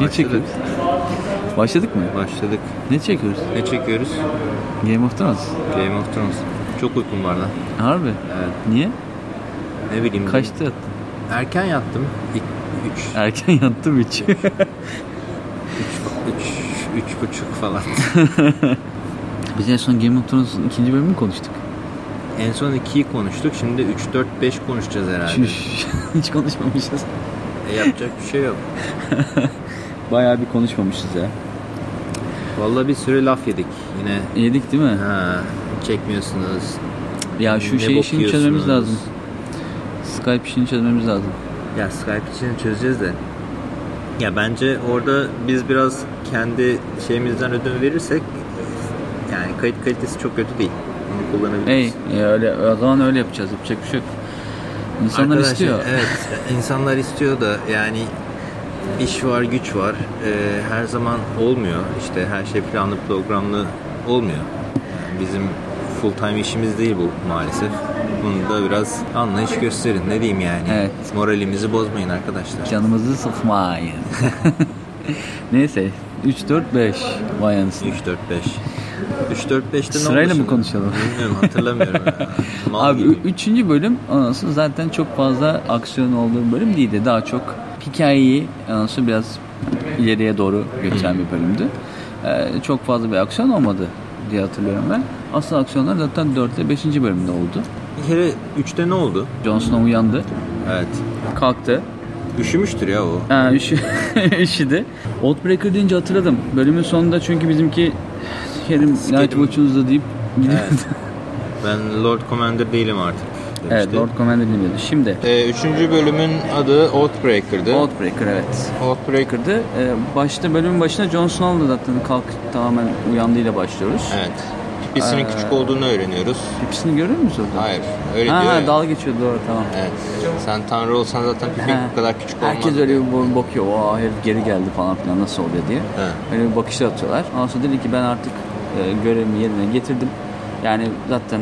Ne çekiyoruz? Başladık mı? Başladık. Ne çekiyoruz? Ne çekiyoruz? Game of Thrones. Game of Thrones. Çok uykum var lan. Harbi. Evet. Niye? Ne bileyim. Kaçta yattın? Erken yattım. İlk 3 Erken yattım hiç. 3 üç buçuk falan. Biz en son Game of Thrones'un ikinci bölümünü konuştuk. en son 2'yi konuştuk. Şimdi 3 4 5 konuşacağız herhalde. Hiç konuşmamışız. E, yapacak bir şey yok. Bayağı bir konuşmamışız ya. Vallahi bir sürü laf yedik yine. Yedik değil mi? Ha, çekmiyorsunuz. Ya şu Ne şey işini çözmemiz lazım. Skype işini çözmemiz lazım. Ya Skype için çözeceğiz de. Ya bence orada biz biraz kendi şeyimizden ödün verirsek yani kayıt kalitesi çok kötü değil. Onu kullanabiliriz. Ey, e, öyle o zaman öyle yapacağız. Yapacak bir şey yok. İnsanlar Arkadaşlar, istiyor. Evet, insanlar istiyor da yani iş var, güç var. Ee, her zaman olmuyor. İşte her şey planlı, programlı olmuyor. Yani bizim full time işimiz değil bu maalesef. Bunu da biraz anlayış gösterin. Ne diyeyim yani. Evet. Moralimizi bozmayın arkadaşlar. Canımızı sıkmayın. Neyse. 3, 4, 5. Vay anasını. 3 4 5. 3 4 5'te ne Sırayla mı konuşalım? Bilmiyorum hatırlamıyorum. Mal Abi gibi. ü- üçüncü bölüm anası zaten çok fazla aksiyon olduğu bölüm değildi. Daha çok hikayeyi anası biraz ileriye doğru götüren bir bölümdü. Ee, çok fazla bir aksiyon olmadı diye hatırlıyorum ben. Asıl aksiyonlar zaten 4 ile 5. bölümde oldu. Bir kere 3'te ne oldu? Jon Snow uyandı, Evet. kalktı. Üşümüştür ya o. Ha, üşü, üşüdü. Outbreaker deyince hatırladım. Bölümün sonunda çünkü bizimki Kerim Night Watch'unuzda deyip gidiyordu. Evet. Ben Lord Commander değilim artık. Evet, demişti. Lord Commander dinliyordu. Şimdi Ee, üçüncü bölümün adı Outbreaker'dı. Outbreaker evet. Outbreaker. Outbreaker'dı. Ee, başta bölümün başında Jon Snow'la zaten kalk tamamen uyandığıyla başlıyoruz. Evet. Pipisinin Ee, küçük olduğunu öğreniyoruz. Pipisini görüyor musun orada? Hayır. Öyle ha, diyor ha, dalga geçiyor doğru tamam. Evet. Sen tanrı olsan zaten pipin bu kadar küçük olmaz. Herkes öyle bir bakıyor. O herif geri geldi falan filan nasıl oluyor diye. He. Öyle bir bakışlar atıyorlar. Ondan sonra dedi ki ben artık e, görevimi yerine getirdim. Yani zaten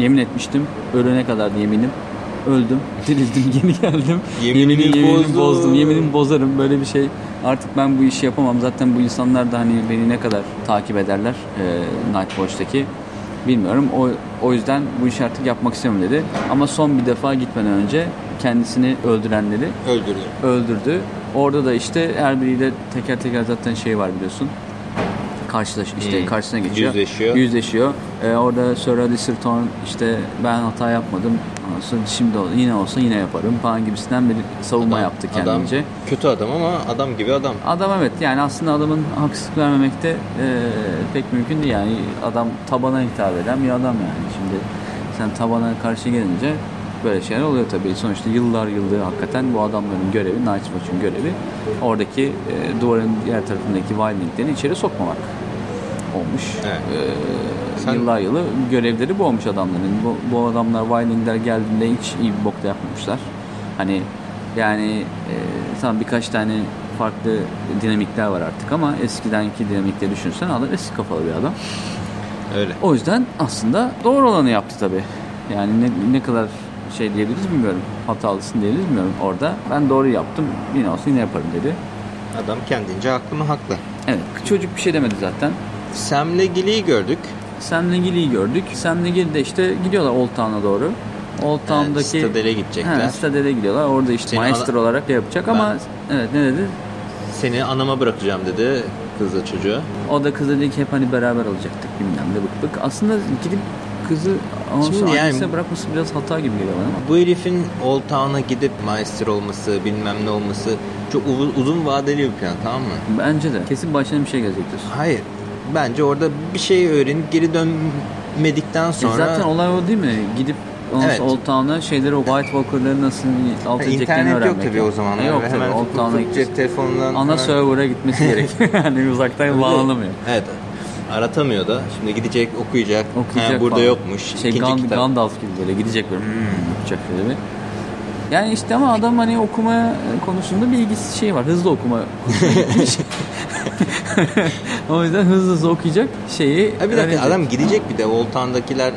yemin etmiştim. Ölene kadar yeminim. Öldüm, dirildim, geri geldim. Yeminini Yemini- yeminimi bozdu. bozdum, yeminimi bozarım. Böyle bir şey. Artık ben bu işi yapamam. Zaten bu insanlar da hani beni ne kadar takip ederler e, Night Watch'taki bilmiyorum. O, o yüzden bu işi artık yapmak istemiyorum dedi. Ama son bir defa gitmeden önce kendisini öldürenleri Öldürdü. öldürdü. Orada da işte her biriyle teker teker zaten şey var biliyorsun. Karşılaş işte Hmm. karşısına geçiyor. Yüzleşiyor. Yüzleşiyor. Ee, orada Sir Alistair Thorne işte ben hata yapmadım. Sonra Şimdi yine olsa yine yaparım falan gibisinden bir savunma Adam- yaptı adam kendince. kötü adam ama adam gibi adam. Adam evet yani aslında adamın haksızlık vermemekte e, pek mümkün değil yani adam tabana hitap eden bir adam yani şimdi sen tabana karşı gelince böyle şeyler oluyor tabii sonuçta yıllar yıldır hakikaten bu adamların görevi Night Watch'un görevi oradaki e, duvarın diğer tarafındaki wildlingleri içeri sokmamak olmuş. Evet. E, Sen- Yıllar yılı görevleri bu olmuş adamların. Bu, bu adamlar wildlingler geldiğinde hiç iyi bir bok da yapmamışlar. Hani yani e, tamam birkaç tane farklı dinamikler var artık ama eskidenki dinamikleri düşünsen adam eski kafalı bir adam. Öyle. O yüzden aslında doğru olanı yaptı tabii. Yani ne, ne kadar şey diyebiliriz bilmiyorum. Hatalısın diyebiliriz bilmiyorum orada. Ben doğru yaptım. Yine olsun yine yaparım dedi. Adam kendince haklı mı haklı. Evet çocuk bir şey demedi zaten. Sam'le Gilly'yi gördük. Sam Nagil'iyi gördük. Sam Nagil de işte gidiyorlar Old Town'a doğru. Old Town'daki... Yani Citadel'e gidecekler. He, Citadel'e gidiyorlar. Orada işte Seni Maester ana- olarak da yapacak ama evet ne dedi? Seni anama bırakacağım dedi kızla çocuğa. O da kızı dedi ki hep hani beraber olacaktık bilmem ne bık bık. Aslında gidip kızı Şimdi Şimdi yani- bırakması biraz hata gibi geliyor bana. Bu herifin Old Town'a gidip Meister olması, bilmem ne olması çok uzun, uzun vadeli bir plan tamam mı? Bence de. Kesin başına bir şey gelecek diyorsun. Hayır. Bence orada bir şey öğrenip geri dönmedikten E sonra... zaten olay o değil mi? Gidip ondan Evet. Old Town'a şeyleri o White Walker'ları nasıl alt edeceklerini İnternet yok öğrenmek. tabii o zamanlar. E yok tabii. Old Town'a cep telefonundan Ana server'a gitmesi gerekiyor. yani uzaktan bağlanamıyor. Evet. Aratamıyor da. Şimdi gidecek okuyacak. Okuyacak Ha, burada falan. yokmuş. Şey İkinci Gand- kitap. Gandalf gibi böyle gidecek böyle hmm, yapacak şöyle bir. Yani işte ama adam hani okuma konusunda bir ilgisi şey var. Hızlı okuma o yüzden hızlı hızlı okuyacak şeyi Ha, bir dakika öğrenecek. adam gidecek bir de Old Town'dakiler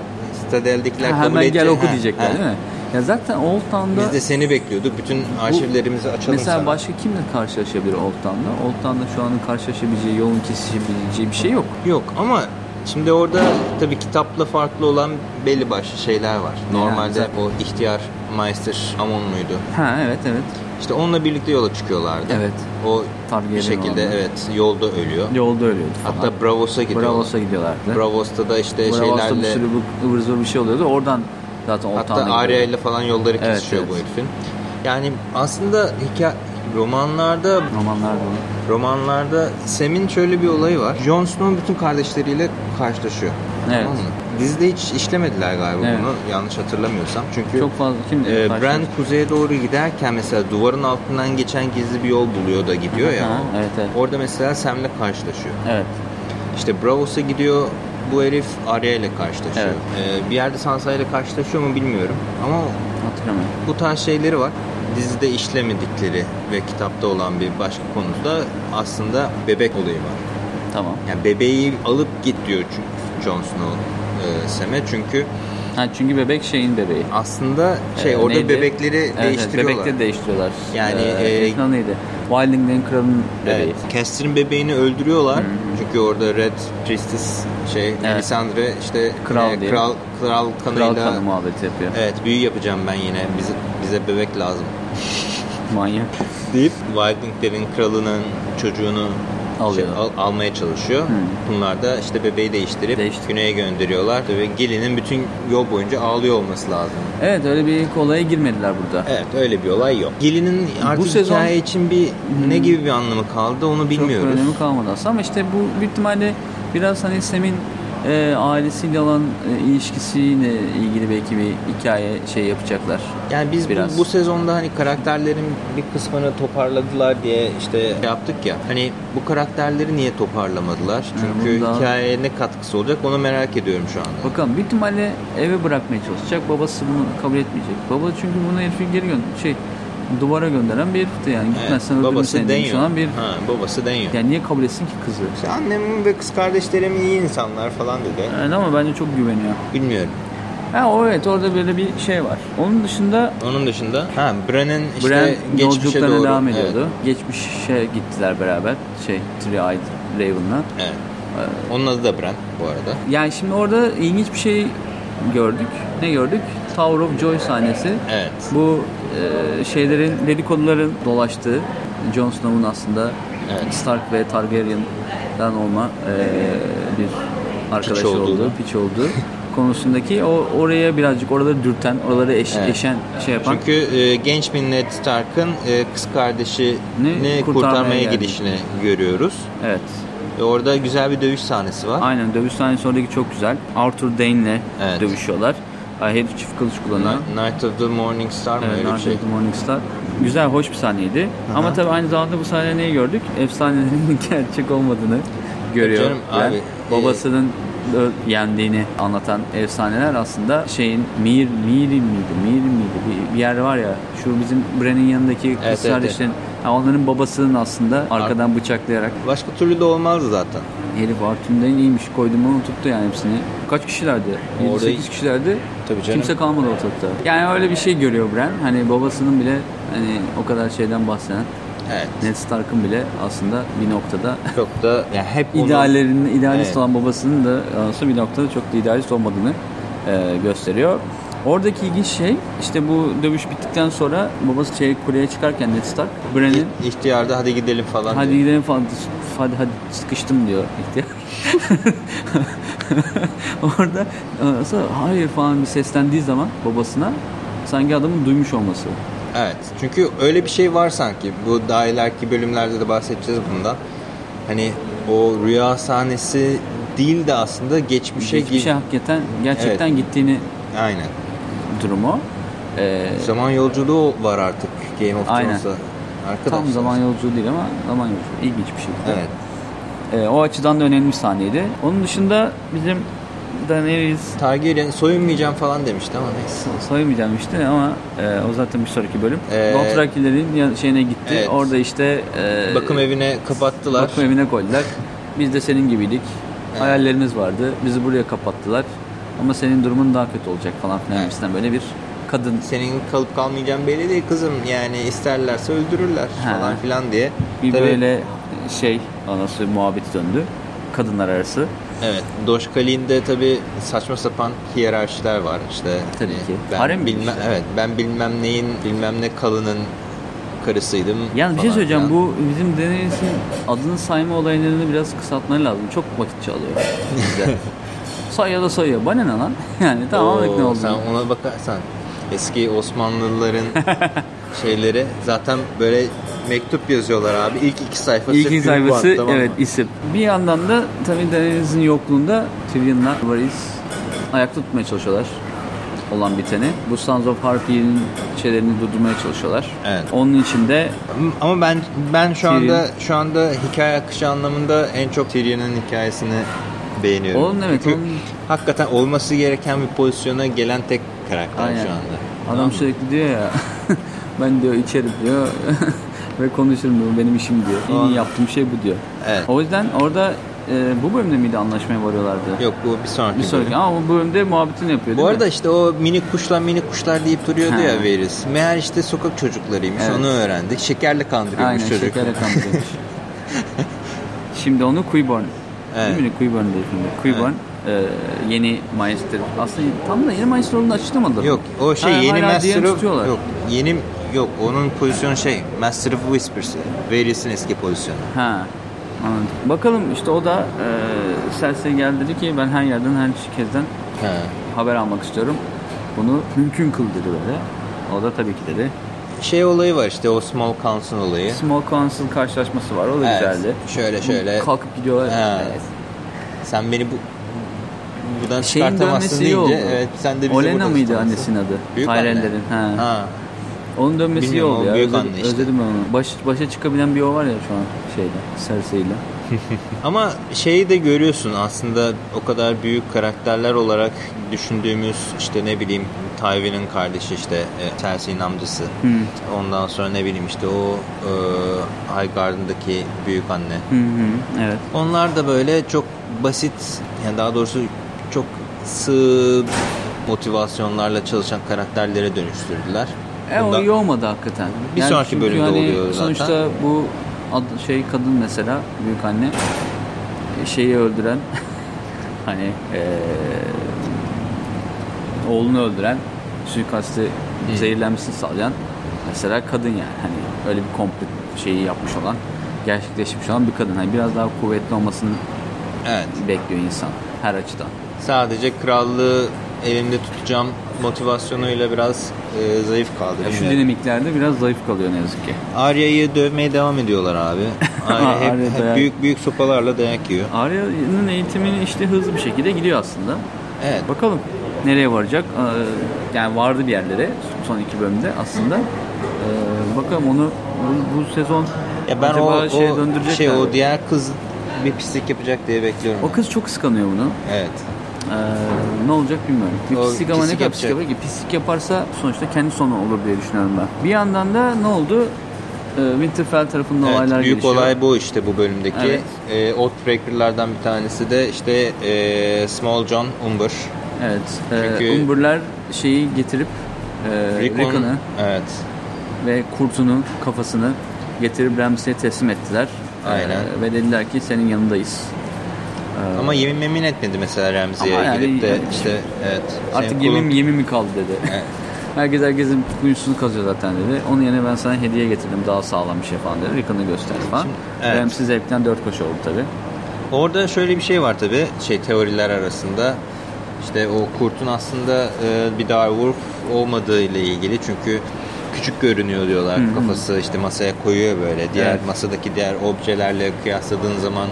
Citadel'dekiler kabul hemen edecek. gel oku diyecekler ha. değil mi? Ya zaten Old Town'da Biz de seni bekliyorduk. Bütün arşivlerimizi açalım mesela sana. başka kimle karşılaşabilir Old Town'da? Old Town'da şu anın karşılaşabileceği, yolun kesişebileceği bir şey yok. Yok ama şimdi orada tabii kitapla farklı olan belli başlı şeyler var. Normalde zaten. o ihtiyar Meister Amon muydu? Ha evet evet. İşte onunla birlikte yola çıkıyorlardı. Evet. O Targaryen bir şekilde olanlar. evet yolda ölüyor. Yolda ölüyordu falan. Hatta Bravos'a gidiyorlar. Bravos'a gidiyorlardı. Bravos'ta da işte Bravos'ta bir şeylerle sürü bu- ıvır bir şey oluyordu. Oradan zaten hatta Arya ile falan yolları Evet, kesişiyor evet. bu herifin. Yani aslında hikaye romanlarda Romanlarda romanlarda Sam'in şöyle bir olayı var. Jon Snow bütün kardeşleriyle karşılaşıyor. Evet. Tamam mı? Dizide hiç işlemediler galiba Evet. bunu yanlış hatırlamıyorsam. Çünkü Çok fazla kim e, Bran kuzeye doğru giderken mesela duvarın altından geçen gizli bir yol buluyor da gidiyor ya. Evet evet. Orada mesela Sam'le karşılaşıyor. Evet. İşte Bravos'a gidiyor bu herif Arya ile karşılaşıyor. Evet. E, bir yerde Sansa ile karşılaşıyor mu bilmiyorum. Ama Hatırlamıyorum. bu tarz şeyleri var. Dizide işlemedikleri ve kitapta olan bir başka konuda aslında bebek olayı var. Tamam. Yani bebeği alıp git diyor çünkü Jon Snow e, Sam'e çünkü Ha, çünkü bebek şeyin bebeği. aslında şey Ee, orada neydi? bebekleri Evet, evet, değiştiriyorlar. bebekleri değiştiriyorlar. Yani, ee, e, neydi? Wilding'den kralın bebeği. Evet. Caster'ın bebeğini öldürüyorlar. Çünkü orada Red Priestess şey Melisandre işte Kral e, kral kral kanıyla Kral kanı muhabbeti yapıyor. Evet büyü yapacağım ben yine. Bize bize bebek lazım. Manyak. deyip Wildinglerin kralının çocuğunu Alıyor. şey, al- almaya çalışıyor. Bunlar da işte bebeği değiştirip Değiştir- güneye gönderiyorlar ve gelinin bütün yol boyunca ağlıyor olması lazım. Evet öyle bir olaya girmediler burada. Evet öyle bir olay yok. Gelinin artık sezon- hikaye için bir ne gibi bir anlamı kaldı onu Çok bilmiyoruz. önemi kalmadı aslında ama işte bu büyük ihtimalle biraz hani Sem'in e, ailesiyle olan e, ilişkisiyle ilgili belki bir hikaye şey yapacaklar. Yani biz bu, Biraz. bu sezonda hani karakterlerin bir kısmını toparladılar diye işte yaptık ya. Hani bu karakterleri niye toparlamadılar? Çünkü bunu daha- hikayeye ne katkısı olacak onu merak ediyorum şu anda. Bakalım büyük ihtimalle eve bırakmaya çalışacak. Babası bunu kabul etmeyecek. Baba çünkü bunu herifi geri gönder şey duvara gönderen bir herifti yani. Gitmezsen Evet, öldürürüm babası seni demiş olan bir... Ha, babası deniyor. Yani niye kabul etsin ki kızı? İşte annem ve kız kardeşlerim iyi insanlar falan dedi. Yani ama bence çok güveniyor. Bilmiyorum. Ha o evet orada böyle bir şey var. Onun dışında Onun dışında ha Bran'ın işte Bran geçmişe doğru. devam Evet, ediyordu. Geçmişe gittiler beraber. Şey, Three-Eyed Raven'la. Evet. Onun adı da Bran bu arada. Yani şimdi orada ilginç bir şey gördük. Ne gördük? Tower of Joy sahnesi. Evet. Bu e, şeylerin, dedikoduların dolaştığı, Jon Snow'un aslında Evet. Stark ve Targaryen'dan olma e, bir arkadaşı olduğu. olduğu, piç olduğu konusundaki o oraya birazcık oraları dürten, oraları eş, Evet. eşen şey yapan. Çünkü e, genç bir Ned Stark'ın e, kız kardeşini Ne? kurtarmaya, Kurtarmaya gidişini görüyoruz. Evet. Ve orada güzel bir dövüş sahnesi var. Aynen dövüş sahnesi oradaki çok güzel. Arthur Dayne'le Evet. dövüşüyorlar. Herif çift kılıç kullanıyor. Night of the Morning Star mı Evet, öyle bir Night şey? of the Morning Star. Güzel, hoş bir sahneydi. Ama tabii aynı zamanda bu sahnede neyi gördük? Efsanelerin gerçek olmadığını görüyor. Canım, Ben abi, babasının ö- yendiğini anlatan efsaneler aslında şeyin Mir Mir'in miydi? Mir'in miydi? Bir, bir yer var ya şu bizim Bran'in yanındaki kız Evet, evet, kardeşlerin ha, onların babasının aslında arkadan bıçaklayarak Başka türlü de olmazdı zaten. Herif Artun'da iyiymiş koydu mu tuttu yani hepsini. Kaç kişilerdi? Orada- 7-8 kişilerdi. Tabii canım. Kimse kalmadı ortalıkta. Yani öyle bir şey görüyor Bran. Hani babasının bile hani o kadar şeyden bahseden Evet. Ned Stark'ın bile aslında bir noktada Çok da yani hep onu- ideallerinin idealist Evet. olan babasının da aslında bir noktada çok da idealist olmadığını e, gösteriyor. Oradaki ilginç şey işte bu dövüş bittikten sonra babası şey kuleye çıkarken Ned Stark Bran'in ihtiyarda hadi gidelim falan. hadi diyor. gidelim falan hadi hadi sıkıştım diyor ihtiyar. Orada sonra hayır falan bir seslendiği zaman babasına sanki adamın duymuş olması. Evet. Çünkü öyle bir şey var sanki. Bu daha ileriki bölümlerde de bahsedeceğiz bundan. Hani o rüya sahnesi değil de aslında geçmişe Geçmişe hakikaten gerçekten gittiğini Aynen. Durumu. E, Zaman yolculuğu var artık Game of Aynen. Thrones'ta. Arkadaşlar. tam zaman yolculuğu değil ama zaman yolculuğu. İlginç bir şekilde. Evet. E, o açıdan da önemli bir sahneydi. Onun dışında bizim Daenerys Targaryen soyunmayacağım falan demişti ama neyse. saymayacağım işte ama e, o zaten bir sonraki bölüm. Ee, Dothrakilerin şeyine gitti. evet. Orada işte e, Bakım evine kapattılar. bakım evine koydular. Biz de senin gibiydik. Evet. Hayallerimiz vardı. Bizi buraya kapattılar. Ama senin durumun daha kötü olacak falan filan Evet. gibisinden böyle bir kadın. senin kalıp kalmayacağın belli değil kızım. Yani isterlerse öldürürler Ha. falan filan diye. Bir Tabii- böyle şey anası muhabbeti döndü. Kadınlar arası. Evet. Doşkalin'de tabi saçma sapan hiyerarşiler var. İşte Tabii hani ki. Ben Harem bilmem, işte. evet ben bilmem neyin bilmem ne kalının karısıydım. Yalnız bir şey falan söyleyeceğim. filan. Bu bizim Daenerys'in adını sayma olaylarını biraz kısaltmaları lazım. Çok vakit çalıyor bizde. Sayıyor da sayıyor. Bana ne lan? Yani tamam Oo, anladık ne oldu. Sen ona bakarsan eski Osmanlılıların şeyleri zaten böyle mektup yazıyorlar abi. İlk iki sayfası İlk iki sayfası tamam mı? evet isim. Bir yandan da tabii Daenerys'in yokluğunda Tyrion'la Varys ayakta tutmaya çalışıyorlar olan biteni. Bu Sons of Harpy'nin şeylerini durdurmaya çalışıyorlar. Evet. Onun için de Ama ben ben şu anda Tyrion. şu anda hikaye akışı anlamında en çok Tyrion'un hikayesini beğeniyorum. Onun evet, Çünkü onun- hakikaten olması gereken bir pozisyona gelen tek karakter Aynen. şu anda. Adam sürekli diyor ya ben diyor içerim diyor ve konuşurum diyor benim işim diyor. En iyi yaptığım şey bu diyor. Evet. O yüzden orada e, bu bölümde miydi anlaşmaya varıyorlardı? Yok bu bir sonraki. Bir sonraki bölüm. ama bu bölümde muhabbetini yapıyor Bu arada mi? işte o minik kuşlar minik kuşlar deyip duruyordu Ha. ya Veris. Meğer işte sokak çocuklarıymış. Evet. Onu öğrendik. Şekerle kandırıyormuş Aynen çocuk. şekerle kandırıyormuş. Şimdi onu Quiborn. Evet. Değil mi? Quiborn filmde. Quiborn e, yeni Maester. Aslında tam da yeni Maester olduğunu açıklamadılar. Yok o şey Ha, yeni tutuyorlar. yok yeni yok onun pozisyonu şey Master of Whispers. Veris'in eski pozisyonu. Ha. Anladım. Bakalım işte o da e, Cersei geldi dedi ki ben her yerden her kezden Ha. haber almak istiyorum. Bunu mümkün kıl dedi böyle. O da tabii ki dedi. Şey olayı var işte o Small Council olayı. Small Council karşılaşması var. O da Evet. güzeldi. Şöyle şöyle. Kalkıp gidiyorlar. Ha. Evet. Sen beni bu buradan Şeyin çıkartamazsın iyi oldu. deyince evet sen de bizi Olena mıydı annesinin adı? Büyük. Tyrell'lerin. Ha. Ha. Onun dönmesi iyi Bilmiyorum, oldu o ya. büyük özledim, anne işte. özledim ben onu. Baş, başa çıkabilen bir o var ya şu an şeyde. Cersei'yle. Ama şeyi de görüyorsun aslında o kadar büyük karakterler olarak düşündüğümüz işte ne bileyim Tywin'in kardeşi işte e, Cersei'nin amcası. Ondan sonra ne bileyim işte o e, Highgarden'daki büyük anne. Hı. Evet. Onlar da böyle çok basit yani daha doğrusu çok sığ motivasyonlarla çalışan karakterlere dönüştürdüler. E o Bundan- iyi olmadı hakikaten. Bir sonraki çünkü bölümde hani oluyor zaten. Sonuçta bu ad, şey kadın mesela büyük anne şeyi öldüren hani eee oğlunu öldüren suikastı zehirlenmesini sağlayan mesela kadın yani hani öyle bir komplo şeyi yapmış olan gerçekleşmiş olan bir kadın. Hani biraz daha kuvvetli olmasını Evet. bekliyor insan her açıdan. Sadece krallığı elimde tutacağım motivasyonuyla biraz e, zayıf kaldı. Ya şu dinamiklerde biraz zayıf kalıyor ne yazık ki. Arya'yı dövmeye devam ediyorlar abi. Arya hep, Arya hep dayak- büyük büyük sopalarla dayak yiyor. Arya'nın eğitimini işte hızlı bir şekilde gidiyor aslında. Evet. Bakalım nereye varacak. Ee, Yani vardı bir yerlere son iki bölümde aslında. Ee, Bakalım onu bu, bu sezon Ya ben acaba o, şeye o şey mi? o diğer kız bir pislik yapacak diye bekliyorum. O kız çok kıskanıyor bunu. Evet. Ee, ne olacak bilmiyorum. Bir O pislik ama ne kadar pislik yapacak. Pislik yaparsa sonuçta kendi sonu olur diye düşünüyorum ben. Bir yandan da ne oldu? Ee, Winterfell tarafında Evet, olaylar büyük gelişiyor. olay bu işte bu bölümdeki. Evet. E, Oathbreaker'lardan bir tanesi de işte e, Small John Umber. Evet. Çünkü- Ee, Umber'ler şeyi getirip e, Rickon- Rickon'u Evet. ve kurtunu kafasını getirip Ramsey'e teslim ettiler. Aynen. Ee, ve dediler ki senin yanındayız. Ee, Ama yemin memin etmedi mesela Ramsey'e yani- gidip de yani işte evet. artık yemin kulun- yemin mi kaldı dedi. Evet. Herkes herkesin kuyusunu kazıyor zaten dedi. Onun yerine ben sana hediye getirdim daha sağlam bir şey falan dedi. Rickon'u gösterdi falan. Şimdi, evet. Ramsey zevkten dört koşu oldu tabi. Orada şöyle bir şey var tabi şey teoriler arasında. İşte o kurtun aslında e, bir Direwolf olmadığı ile ilgili. Çünkü küçük görünüyor diyorlar kafası. İşte masaya koyuyor böyle. Diğer Evet. masadaki diğer objelerle kıyasladığın zaman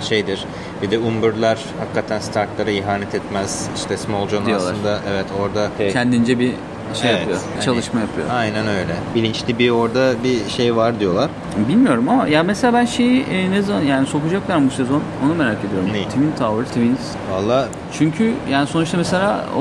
şeydir. Bir de Umber'lar hakikaten Stark'lara ihanet etmez. İşte Small John Diyorlar. aslında evet orada Kendince bir şey Evet, yapıyor. hani- çalışma yapıyor. aynen öyle bilinçli bir orada bir şey var diyorlar Bilmiyorum ama ya mesela ben şeyi e, ne zaman yani sokacaklar mı bu sezon onu merak ediyorum. Neyi? Twin Towers, Twins. valla Çünkü yani sonuçta mesela o,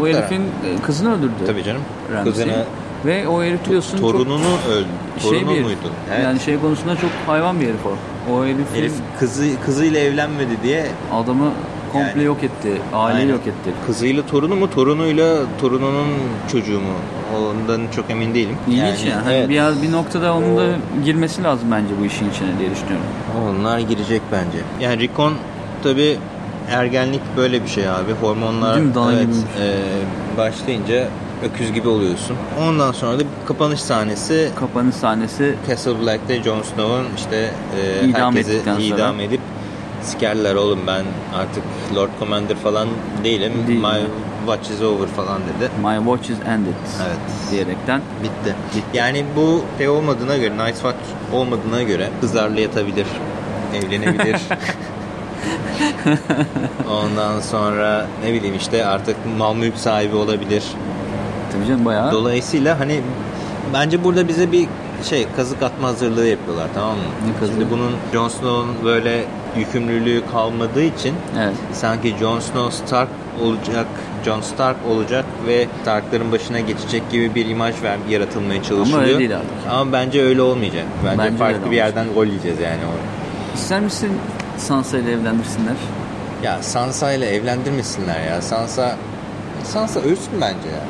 o herifin e, kızını öldürdü. tabii canım Ramsey. kızını Ve o herif biliyorsun çok torununu öldü şey torunu bir herif. muydu evet. Yani şey konusunda çok hayvan bir herif o. O herifin Herif kızı kızıyla evlenmedi diye adamı komple Yani- yok etti. Aileyi Aynen. yok etti. Kızıyla torunu mu, torunuyla torununun çocuğu mu? Ondan çok emin değilim. İlginç yani. Hani evet. bir, yer- bir noktada onun da girmesi lazım bence bu işin içine diye düşünüyorum. Onlar girecek bence. Yani Recon tabi ergenlik böyle bir şey abi. Hormonlar evet, e, başlayınca öküz gibi oluyorsun. Ondan sonra da kapanış sahnesi Kapanış sahnesi Castle Black'te Jon Snow'un işte e, İdam herkesi ettikten sonra. idam edip sikerler oğlum ben artık Lord Commander falan değilim. Değil. My watch is over falan dedi. My watch is ended Evet. diyerekten. Bitti. Yani bu şey olmadığına göre, Night Watch olmadığına göre kızlarla yatabilir, evlenebilir. Ondan sonra ne bileyim işte artık mal mülk sahibi olabilir. Tabii canım bayağı. Dolayısıyla hani bence burada bize bir şey kazık atma hazırlığı yapıyorlar tamam mı? Şimdi bunun Jon Snow'un böyle yükümlülüğü kalmadığı için evet. sanki Jon Snow Stark olacak, Jon Stark olacak ve Stark'ların başına geçecek gibi bir imaj ver, yaratılmaya çalışılıyor. öyle değil abi. Ama bence öyle olmayacak. Bence, Bence farklı bir yerden gol yiyeceğiz yani. İster misin Sansa ile evlendirsinler? Ya Sansa ile evlendirmesinler ya. Sansa Sansa ölsün bence ya.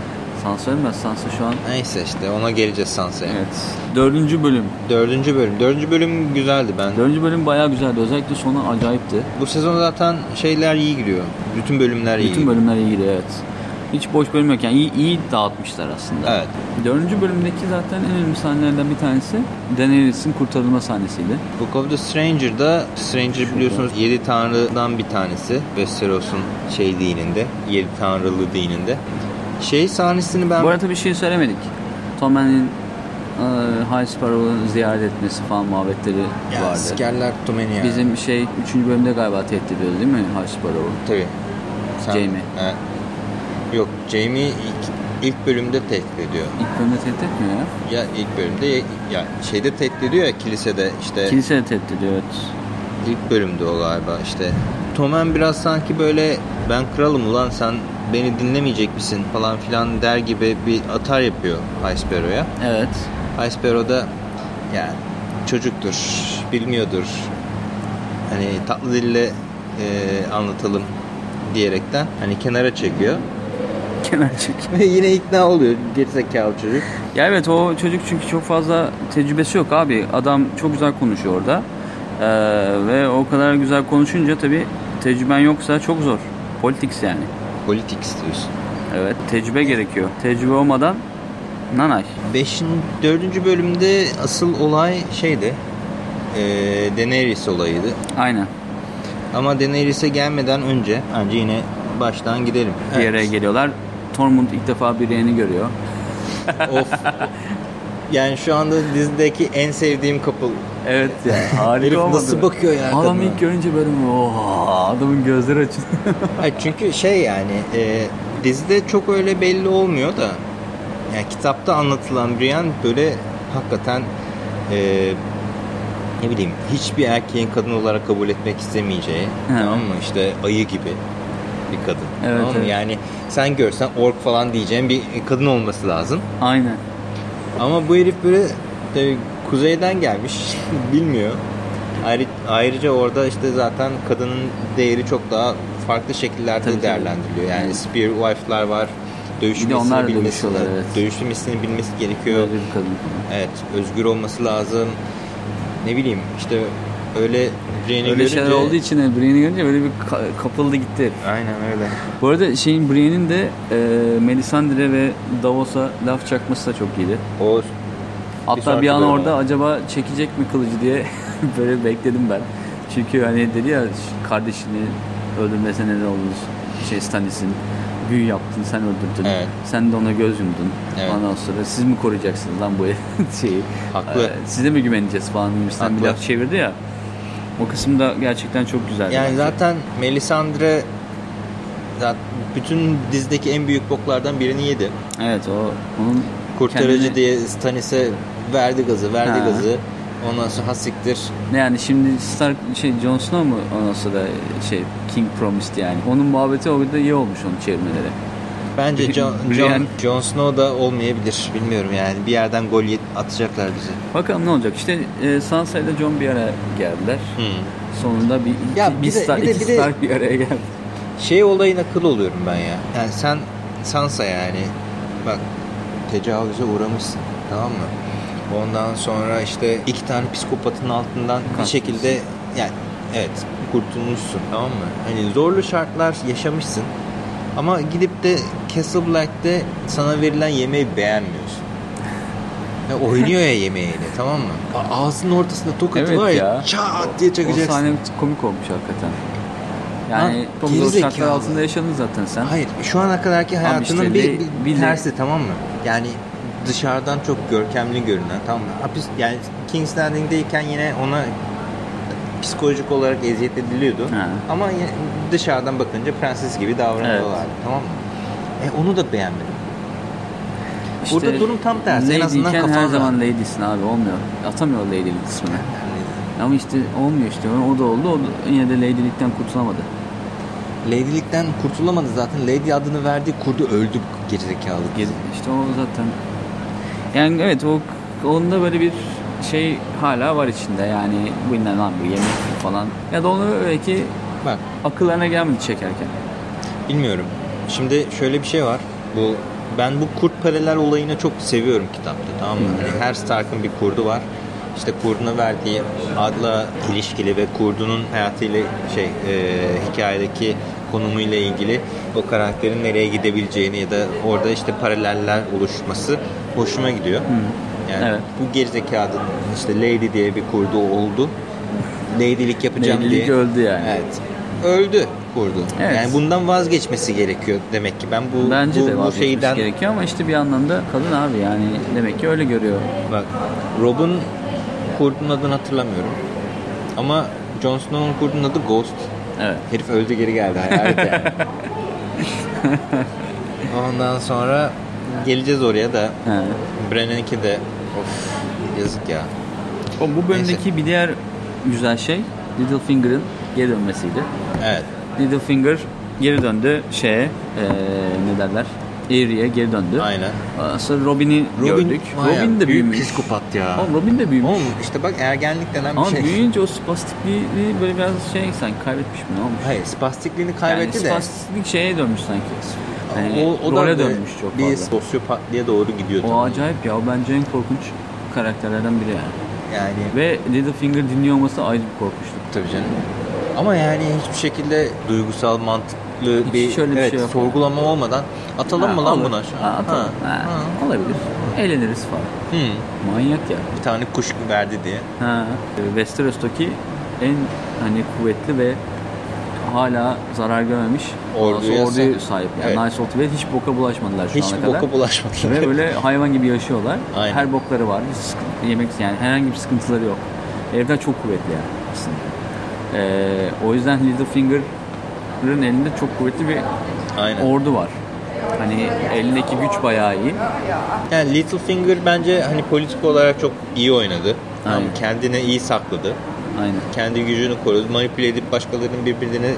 Sansa ölmez. Sansa şu an Neyse işte ona geleceğiz Sansa'ya. evet. Dördüncü bölüm. Dördüncü bölüm. Dördüncü bölüm güzeldi ben. Dördüncü bölüm bayağı güzeldi. Özellikle sonu acayipti. Bu sezon zaten şeyler iyi gidiyor. Bütün bölümler iyi Bütün bölümler iyi gidiyor evet. Hiç boş bölüm yok yani iyi, iyi dağıtmışlar aslında. Evet. Dördüncü bölümdeki zaten en önemli sahnelerden bir tanesi Daenerys'in kurtarılma sahnesiydi. Book of the Stranger'da Stranger biliyorsunuz yedi tanrıdan bir tanesi. Westeros'un şey dininde. Yedi tanrılı dininde. Şey sahnesini ben Bu arada bir şey söylemedik. Tommen'in e, High Sparrow'u ziyaret etmesi falan muhabbetleri ya, vardı. sikerler Tommen'i ya. Bizim şey 3. bölümde galiba tehdit ediyordu değil mi High Sparrow'u? Tabii. Jamie. Evet. Yok Jamie ilk, ilk bölümde tehdit ediyor. İlk bölümde tehdit etmiyor ya. Ya ilk bölümde ya, ya şeyde tehdit ediyor ya kilisede işte Kilise de tehdit ediyor evet. ilk bölümde o galiba işte. Tommen biraz sanki böyle ben kralım ulan sen beni dinlemeyecek misin falan filan der gibi bir atar yapıyor Sparrow'a. Evet. Sparrow da yani çocuktur, bilmiyordur. Hani tatlı dille e, anlatalım diyerekten hani kenara çekiyor. Kenar çek. Ve yine ikna oluyor gerizekalı çocuk. Ya evet o çocuk çünkü çok fazla tecrübesi yok abi. Adam çok güzel konuşuyor orada. Ee, ve o kadar güzel konuşunca tabii tecrüben yoksa çok zor. Politics yani. Politik istiyorsun. Evet tecrübe gerekiyor. Tecrübe olmadan nanay. Beşin, dördüncü bölümde asıl olay şeydi. E, Daenerys olayıydı. Aynen. Ama Daenerys'e gelmeden önce bence yine baştan gidelim. Bir yere geliyorlar. Tormund ilk defa bir yeğeni görüyor. of. Yani şu anda dizideki en sevdiğim couple. Evet ya harika Herif olmadı nasıl mı? bakıyor ya Adam kadına? ilk görünce böyle oha adamın gözleri açıldı. Hayır, çünkü şey yani e, dizide çok öyle belli olmuyor da yani kitapta anlatılan Brienne böyle hakikaten e, ne bileyim hiçbir erkeğin kadın olarak kabul etmek istemeyeceği Hı. tamam mı işte ayı gibi bir kadın. Evet, tamam mı? evet. Yani sen görsen ork falan diyeceğin bir kadın olması lazım. Aynen. Ama bu herif böyle e, kuzeyden gelmiş bilmiyor. Ayrı, ayrıca orada işte zaten kadının değeri çok daha farklı şekillerde Tabii, tabii. değerlendiriliyor. Yani spear wife'lar var. Onlar da bilmesi, evet. dövüşmesini bilmesi gerekiyor. Kadın. Evet, özgür olması lazım. Ne bileyim işte öyle Brienne'i Öyle şeyler olduğu için de Brienne'i görünce böyle bir ka- kapıldı gitti. Aynen öyle. Bu arada şeyin Brienne'in de e, Melisandre ve Davos'a laf çakması da çok iyiydi. O Hatta sonraki bir an orada ama. acaba çekecek mi kılıcı diye böyle bekledim ben. Çünkü hani dedi ya kardeşini öldürmesine neden oldun. Şey Stannis'in büyü yaptın sen öldürdün. Evet. Sen de ona göz yumdun. Evet. Ondan sonra siz mi koruyacaksınız lan bu şeyi? Haklı. Ee, size mi güveneceğiz falan demişten bir laf çevirdi ya. O kısım da gerçekten çok güzel. Yani zaten Melisandre zaten bütün dizideki en büyük boklardan birini yedi. Evet o onun Kurtarıcı kendini- diye Stannis'e verdi gazı, verdi Ha. gazı. Ondan sonra hasiktir. Yani şimdi Stark şey Jon Snow mu ondan sonra şey King Promised yani. Onun muhabbeti orada iyi olmuş onun çevirmeleri. Bence Brienne- Jon, Jon Snow da olmayabilir. Bilmiyorum yani. Bir yerden gol atacaklar bize. Bakalım ne olacak. İşte e, Sansa ile Jon bir araya geldiler. Hmm. Sonunda bir iki, Ya bir, bir de- Star, bir de- iki bir Stark bir araya geldi. Şey olayına kıl oluyorum ben ya. Yani sen Sansa yani bak tecavüze uğramışsın tamam mı? Ondan sonra işte iki tane psikopatın altından bir Kaçmışsın. şekilde yani evet kurtulmuşsun tamam mı? Hani zorlu şartlar yaşamışsın. Ama gidip de Castle Black'te sana verilen yemeği beğenmiyorsun. Ya oynuyor ya yemeğiyle tamam mı? Ağzının ortasında tokatı Evet var ya, ya. çat diye O çakacaksın. sahne komik olmuş hakikaten. Yani gerizekalı. şartlar altında yaşadın zaten sen. Hayır şu ana kadarki hayatının işte bir, bir, bir tersi tamam mı? Yani dışarıdan çok görkemli görünen tamam mı? Hapis, yani King's Landing'deyken yine ona psikolojik olarak eziyet ediliyordu. Ha. Ama dışarıdan bakınca prenses gibi davranıyorlardı tamam mı? E onu da beğenmedim. İşte Burada durum tam tersi. En azından kafan her zaman lady'sin abi olmuyor. Atamıyor lady'lik kısmını. Ama işte olmuyor işte. O da oldu. O da yine de lady'likten kurtulamadı. Lady'likten kurtulamadı zaten. Lady adını verdiği kurdu öldü gerizekalı. Geri, işte o zaten yani evet o onda böyle bir şey hala var içinde yani bu ne lan bu yemek mi falan ya da onu belki Bak akıllarına gelmedi çekerken. Bilmiyorum. Şimdi şöyle bir şey var. Bu ben bu kurt paralel olayını çok seviyorum kitapta tamam mı? Hani her Stark'ın bir kurdu var. İşte kurduna verdiği adla ilişkili ve kurdunun hayatıyla şey e, hikayedeki konumuyla ilgili o karakterin nereye gidebileceğini ya da orada işte paraleller oluşması hoşuma gidiyor. Yani Evet. bu gerizekalının işte Lady diye bir kurdu oldu. Lady'lik yapacağım Lady'lik diye. öldü yani. Evet. Öldü kurdu. Evet. Yani bundan vazgeçmesi gerekiyor demek ki. Ben bu Bence bu, de bu şeyden gerekiyor ama işte bir anlamda kadın abi yani demek ki öyle görüyor. bak Rob'un kurdun adını hatırlamıyorum. Ama Jon Snow'un kurdun adı Ghost. Evet. Herif öldü geri geldi hayalet yani. Ondan sonra geleceğiz oraya da He. Brennan'inki de of yazık ya. O bu bölümdeki bir diğer güzel şey Littlefinger'ın geri dönmesiydi. Evet. Littlefinger geri döndü şeye eee ne derler Erie'ye geri döndü. Aynen. Sonra Robin'i gördük. var ya, Robin de büyük büyümüş. psikopat ya. Oğlum Robin de büyümüş. Oğlum işte bak ergenlik denen bir Ama şey. büyüyünce o spastikliğini böyle biraz şey sanki kaybetmiş mi ne olmuş? Hayır spastikliğini kaybetti yani de. spastiklik şeye dönmüş sanki. Yani o, o da role böyle dönmüş çok bir fazla. sosyopatliğe doğru gidiyor. O tabii. acayip ya. Bence en korkunç karakterlerden biri yani. Yani Ve Littlefinger dinliyor olması ayrı bir korkunçluk. tabii canım. Ama yani hiçbir şekilde duygusal mantıklı Hiç bir, şöyle bir evet, şey yok. sorgulama olmadan atalım Ha, mı lan olur. buna? Ha, atalım. Ha, Ha. Olabilir. Eğleniriz falan. Hı. Manyak ya. Bir tane kuş verdi diye. Ha. Westeros'taki en hani kuvvetli ve hala zarar görmemiş Orduya orduya sahip. Yani Evet. Salt ve hiç boka bulaşmadılar şu Hiç ana kadar. boka bulaşmadılar. Ve böyle hayvan gibi yaşıyorlar. Aynen. Her bokları var. Sıkıntı, yemek yani herhangi bir sıkıntıları yok. Herifler çok kuvvetli yani aslında. Ee, o yüzden Littlefinger'ın elinde çok kuvvetli bir Aynen. ordu var. Hani elindeki güç bayağı iyi. Yani Littlefinger bence hani politik olarak çok iyi oynadı. Aynen. kendini iyi sakladı. Aynen. Kendi gücünü korudu. Manipüle edip başkalarının birbirine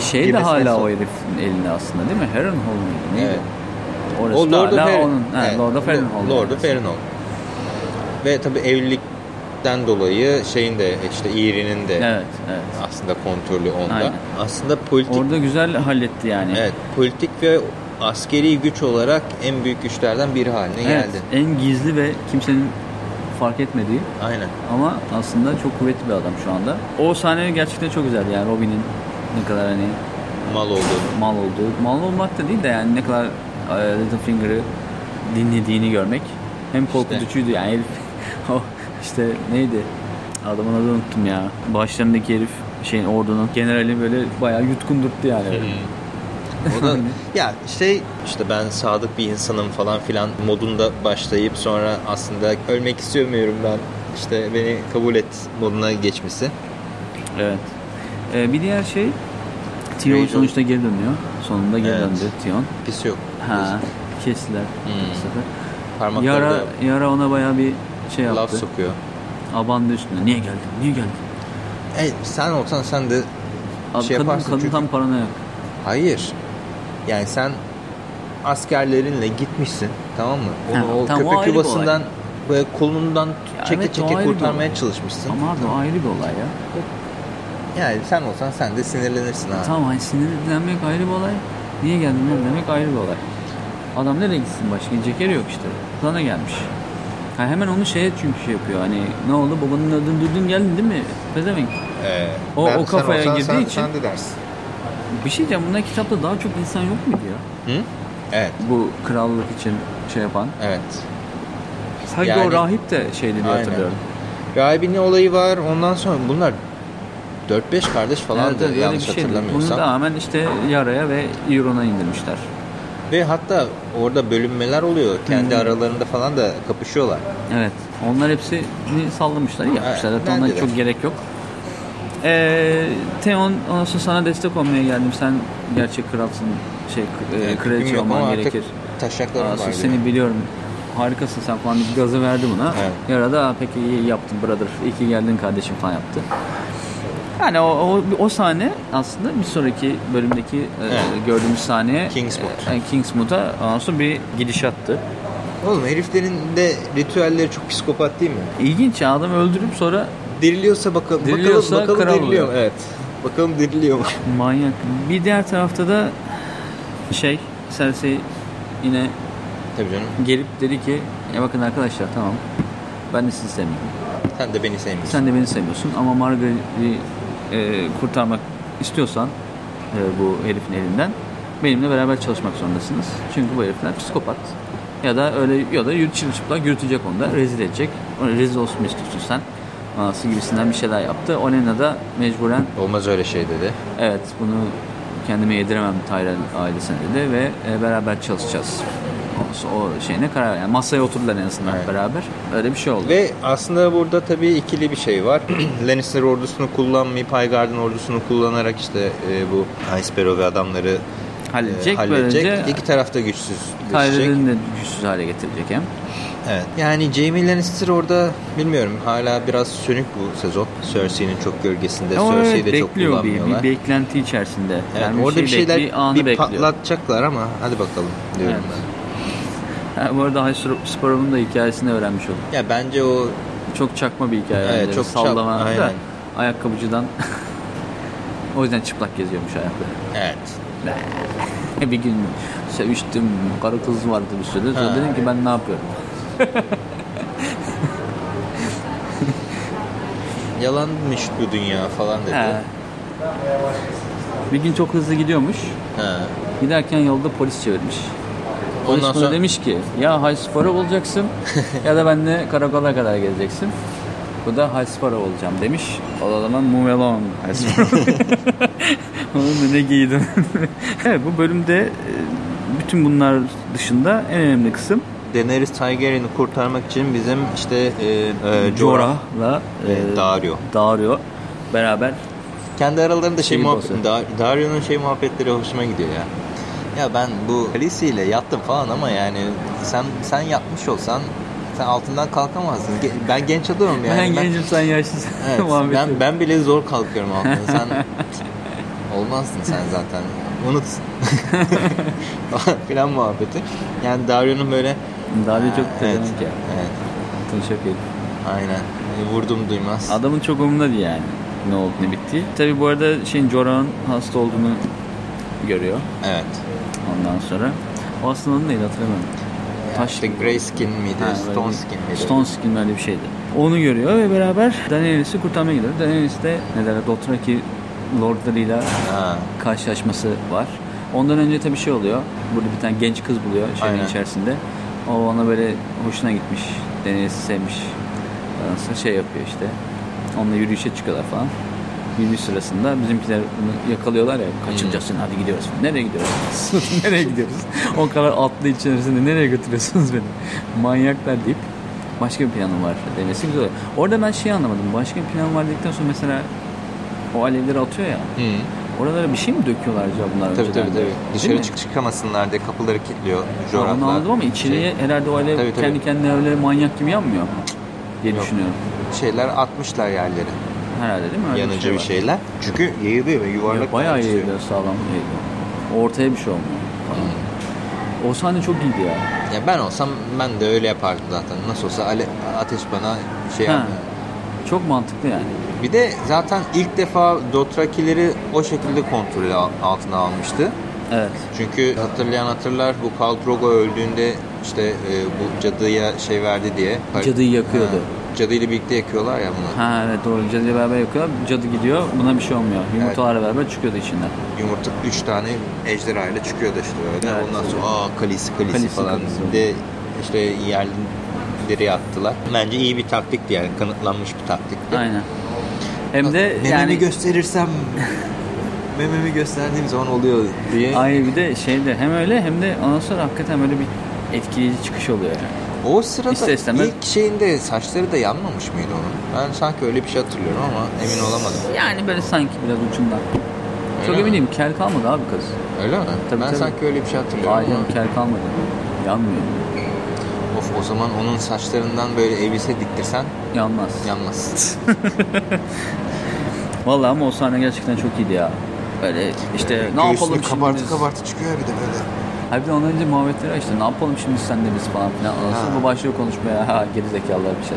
Şey de hala sok- o herifin elinde aslında değil mi? Harrenhal mıydı? Neydi? Evet. Orası O Lord of Harren- onun. Ha, evet, Lord of Harrenhal. Lord of Harrenhal. Ve tabi evlilikten dolayı şeyin de işte Eerie'nin de Evet, evet. aslında kontrolü onda. Aynen. Aslında politik Orada güzel halletti yani. evet politik ve askeri güç olarak en büyük güçlerden biri haline Evet, geldi. En gizli ve kimsenin fark etmediği Aynen. ama aslında çok kuvvetli bir adam şu anda. O sahne gerçekten çok güzeldi yani Robin'in ne kadar hani Mal oldu. mal olduğu. Mal olmak da değil de yani ne kadar e, Littlefinger'ı dinlediğini görmek hem korkutucuydu yani herif o işte neydi adamın adını unuttum ya başlarındaki herif şeyin ordunun generali böyle bayağı yutkundurttu yani. O da ya şey işte ben sadık bir insanım falan filan modunda başlayıp sonra aslında ölmek istemiyorum ben işte beni kabul et moduna geçmesi. Evet. Ee, bir diğer şey Tion sonuçta geri dönüyor. Sonunda geri Evet. döndü Tion. Pis yok. Ha, kestiler. Hmm. Yara, da Yara ona bayağı bir şey laf yaptı. sokuyor. Abandı üstüne. Niye geldin? Niye geldin? E, sen olsan sen de Abi şey kadın, yaparsın kadın çünkü. tam paranoyak. Hayır. Yani sen askerlerinle gitmişsin tamam mı? Onu Ha, o tamam, o köpek yuvasından böyle kolundan Ya çeke evet, çeke kurtarmaya çalışmışsın. Ama abi o ayrı bir olay ya. Yani sen olsan sen de sinirlenirsin ha. Tamam hani sinirlenmek ayrı bir olay. Niye geldin lan demek ayrı bir olay. Adam nereye gitsin başka gidecek yeri yok işte. Sana gelmiş. Ha hemen onu şeye çünkü şey yapıyor. Hani ne oldu babanın adını duydun geldin değil mi? Pezevenk. Ee, O- ben- o kafaya sen olsan girdiği sen, için- Sen de dersin. Bir şey diyeceğim bunlar kitapta daha çok insan yok muydu ya? Hı? Evet. Bu krallık için şey yapan. Evet. Sanki Yani- o rahip de şeydi diye Aynen. hatırlıyorum. Rahibinin olayı var. Ondan sonra bunlar 4-5 kardeş falan Evet, da evet, yanlış bir şeydi. Bunu hatırlamıyorsam. tamamen işte yaraya ve Euron'a indirmişler. Ve hatta orada bölünmeler oluyor. Kendi Hı. aralarında falan da kapışıyorlar. Evet. Onlar hepsini sallamışlar, yapmışlar. Evet, de. çok gerek yok. Ee, Theon ondan sonra sana destek olmaya geldim. Sen gerçek kralsın. Şey, e, Yani kraliçe olman gerekir. Taşaklarım Aa, var. seni biliyorum. Harikasın sen falan gazı verdi buna. Evet. Yarada "Aa, peki iyi yaptın brother. İyi ki geldin kardeşim falan yaptı. Yani o, o, o sahne aslında bir sonraki bölümdeki e, Evet. gördüğümüz sahne Kingsmoor. e, Kingsmoor'a ondan sonra bir gidişattı. Oğlum heriflerin de ritüelleri çok psikopat değil mi? İlginç ya adam öldürüp sonra Diriliyorsa bakalım. Diriliyorsa bakalım, bakalım kral diriliyor oluyor. Evet. Bakalım diriliyor mu? manyak. Bir diğer tarafta da şey Cersei yine Tabii canım. gelip dedi ki ya bakın arkadaşlar tamam ben de sizi sevmiyorum. Sen de beni sevmiyorsun. Sen de beni sevmiyorsun ama Margaret'i e, kurtarmak istiyorsan e, bu herifin elinden benimle beraber çalışmak zorundasınız. Çünkü bu herifler psikopat. Ya da öyle ya da yürü çıplak yürütecek onu da rezil edecek. Onu rezil olsun istiyorsun sen? Anası gibisinden bir şeyler yaptı. Olenna da mecburen Olmaz öyle şey dedi. evet bunu kendime yediremem Tyrell ailesine dedi ve e, beraber çalışacağız. O, şeyine karar yani masaya oturdular en azından Evet. beraber. Öyle bir şey oldu. Ve aslında burada tabii ikili bir şey var. Lannister ordusunu kullanmayıp Highgarden ordusunu kullanarak işte e, bu Sparrow ve adamları halledecek, e, halledecek. böylece İki tarafta güçsüz Tyrell'in de güçsüz hale getirecek hem. Evet. Yani Jaime Lannister orada bilmiyorum hala biraz sönük bu sezon. Cersei'nin çok gölgesinde. Ama Cersei'yi evet, de çok bekliyor bir, kullanmıyorlar. bir beklenti içerisinde. Evet, Yani orada bir şey şeyler bir bekliyor. patlatacaklar ama hadi bakalım diyorum Evet. ben. Bu arada High da hikayesini öğrenmiş olduk. Ya bence o Çok çakma bir hikaye. Evet, bence. çok çak- Sallama da aynen. ayakkabıcıdan o yüzden çıplak geziyormuş ayakları. evet. bir gün seviştim, karı kız vardı bir sürü. Sonra Ha. dedim ki ben ne yapıyorum? Yalanmış bu dünya falan dedi. He. Bir gün çok hızlı gidiyormuş. Ha. Giderken yolda polis çevirmiş. Polis Ondan sonra demiş ki ya Sparrow olacaksın ya da benimle karakola kadar geleceksin. Bu da Sparrow olacağım demiş. O zaman move along. Onun ne giydin? evet bu bölümde e, bütün bunlar dışında en önemli kısım Daenerys Targaryen'i kurtarmak için bizim işte e, e, Jorah Jorah'la ve e, Daario. Daario beraber Kendi aralarında şey muhabbet, bozuyor. Da- Daario'nun şey muhabbetleri hoşuma gidiyor ya. Ya ben bu Khaleesi ile yattım falan ama yani sen sen yatmış olsan sen altından kalkamazdın. Ge- Ben genç adamım yani. ben gencim sen yaşlısın. Evet, ben, ben bile zor kalkıyorum altından. Sen olmazdın sen zaten. Unut. Falan muhabbeti. Yani Daario'nun böyle Daario Ha, çok evet, pezevenk ya. evet, Tanışak herif. aynen. Vurdum duymaz. Adamın çok umurunda değil yani ne oldu ne bitti. Tabi bu arada şeyin Jorah'ın hasta olduğunu görüyor Evet. ondan sonra. O hastalığın neydi hatırlamıyorum. Taş işte Grey Skin miydi? Ha, Stone Skin miydi? Stone Skin öyle bir şeydi. Onu görüyor ve beraber Daenerys'i kurtarmaya gidiyor. Daenerys de ne derler Dothraki lordlarıyla Ha. karşılaşması var. Ondan önce tabii şey oluyor. Burada bir tane genç kız buluyor şeyin Aynen. içerisinde. O ona böyle hoşuna gitmiş. Daenerys'i sevmiş. Sonra şey yapıyor işte. Onunla yürüyüşe çıkıyorlar falan. Yürüyüş sırasında bizimkiler bunu yakalıyorlar ya kaçıracaksın hadi gidiyoruz. Nereye gidiyoruz? nereye gidiyoruz? o kadar atlı içerisinde nereye götürüyorsunuz beni? Manyaklar deyip başka bir planım var demesi güzel. Orada ben şey anlamadım. Başka bir plan var dedikten sonra mesela o alevleri atıyor ya. Hı. Oralara bir şey mi döküyorlar acaba bunlar Tabii tabii tabii. Değil Dışarı çık çıkamasınlar diye kapıları kilitliyor Jorah'la. Onu anladım ama içeriye Şey, herhalde o alev Tabii, tabii. kendi kendine öyle manyak gibi yanmıyor diye Yok. düşünüyorum. şeyler atmışlar yerlere. Herhalde değil mi? Öyle Yanıcı şey bir şeyler. Çünkü yayılıyor ve yuvarlak. Ya, bayağı yayılıyor sağlam yayılıyor. Ortaya bir şey olmuyor falan. O sahne çok iyiydi ya. Ya ben olsam ben de öyle yapardım zaten. Nasıl olsa ale, ateş bana şey yapmıyor. Çok mantıklı yani. Bir de zaten ilk defa Dothrakileri o şekilde kontrol al- altına almıştı. Evet. Çünkü hatırlayan hatırlar bu Khal Drogo öldüğünde işte e, bu cadıya şey verdi diye. Cadıyı yakıyordu. Ha, cadıyla birlikte yakıyorlar ya bunu. Ha evet doğru. Cadıyla beraber yakıyor. Cadı gidiyor. Buna bir şey olmuyor. Yumurtalarla beraber çıkıyordu içinden. Yumurta 3 tane ejderhayla çıkıyordu işte böyle. Evet. Ondan sonra aa kalisi kalisi, Kalisi, falan kalisi. de işte yerlileri attılar. Bence iyi bir taktikti yani kanıtlanmış bir taktikti. Aynen. Hem de Mememi yani gösterirsem mememi gösterdiğim zaman oluyor diye. Ay bir de şeyde hem öyle hem de ondan sonra hakikaten böyle bir etkileyici çıkış oluyor yani. O sırada İster istemez- ilk şeyinde saçları da yanmamış mıydı onun? Ben sanki öyle bir şey hatırlıyorum ama emin olamadım. Yani böyle sanki biraz ucundan. Çok Öyle emin mi? değilim. Kel kalmadı abi kız. Öyle mi? Tabii, ben tabii. sanki öyle bir şey hatırlıyorum Ay ama. kel kalmadı. Yanmıyor. Of o zaman onun saçlarından böyle elbise diktirsen Yanmaz. yanmaz. Vallahi ama o sahne gerçekten çok iyiydi ya. Böyle işte ne yapalım şimdi kabartı biz? kabartı çıkıyor ya bir de böyle. De ondan önce muhabbetleri işte ne yapalım şimdi senle biz falan filan. Ha. bu başlıyor konuşmaya ha geri zekalılar bir şey.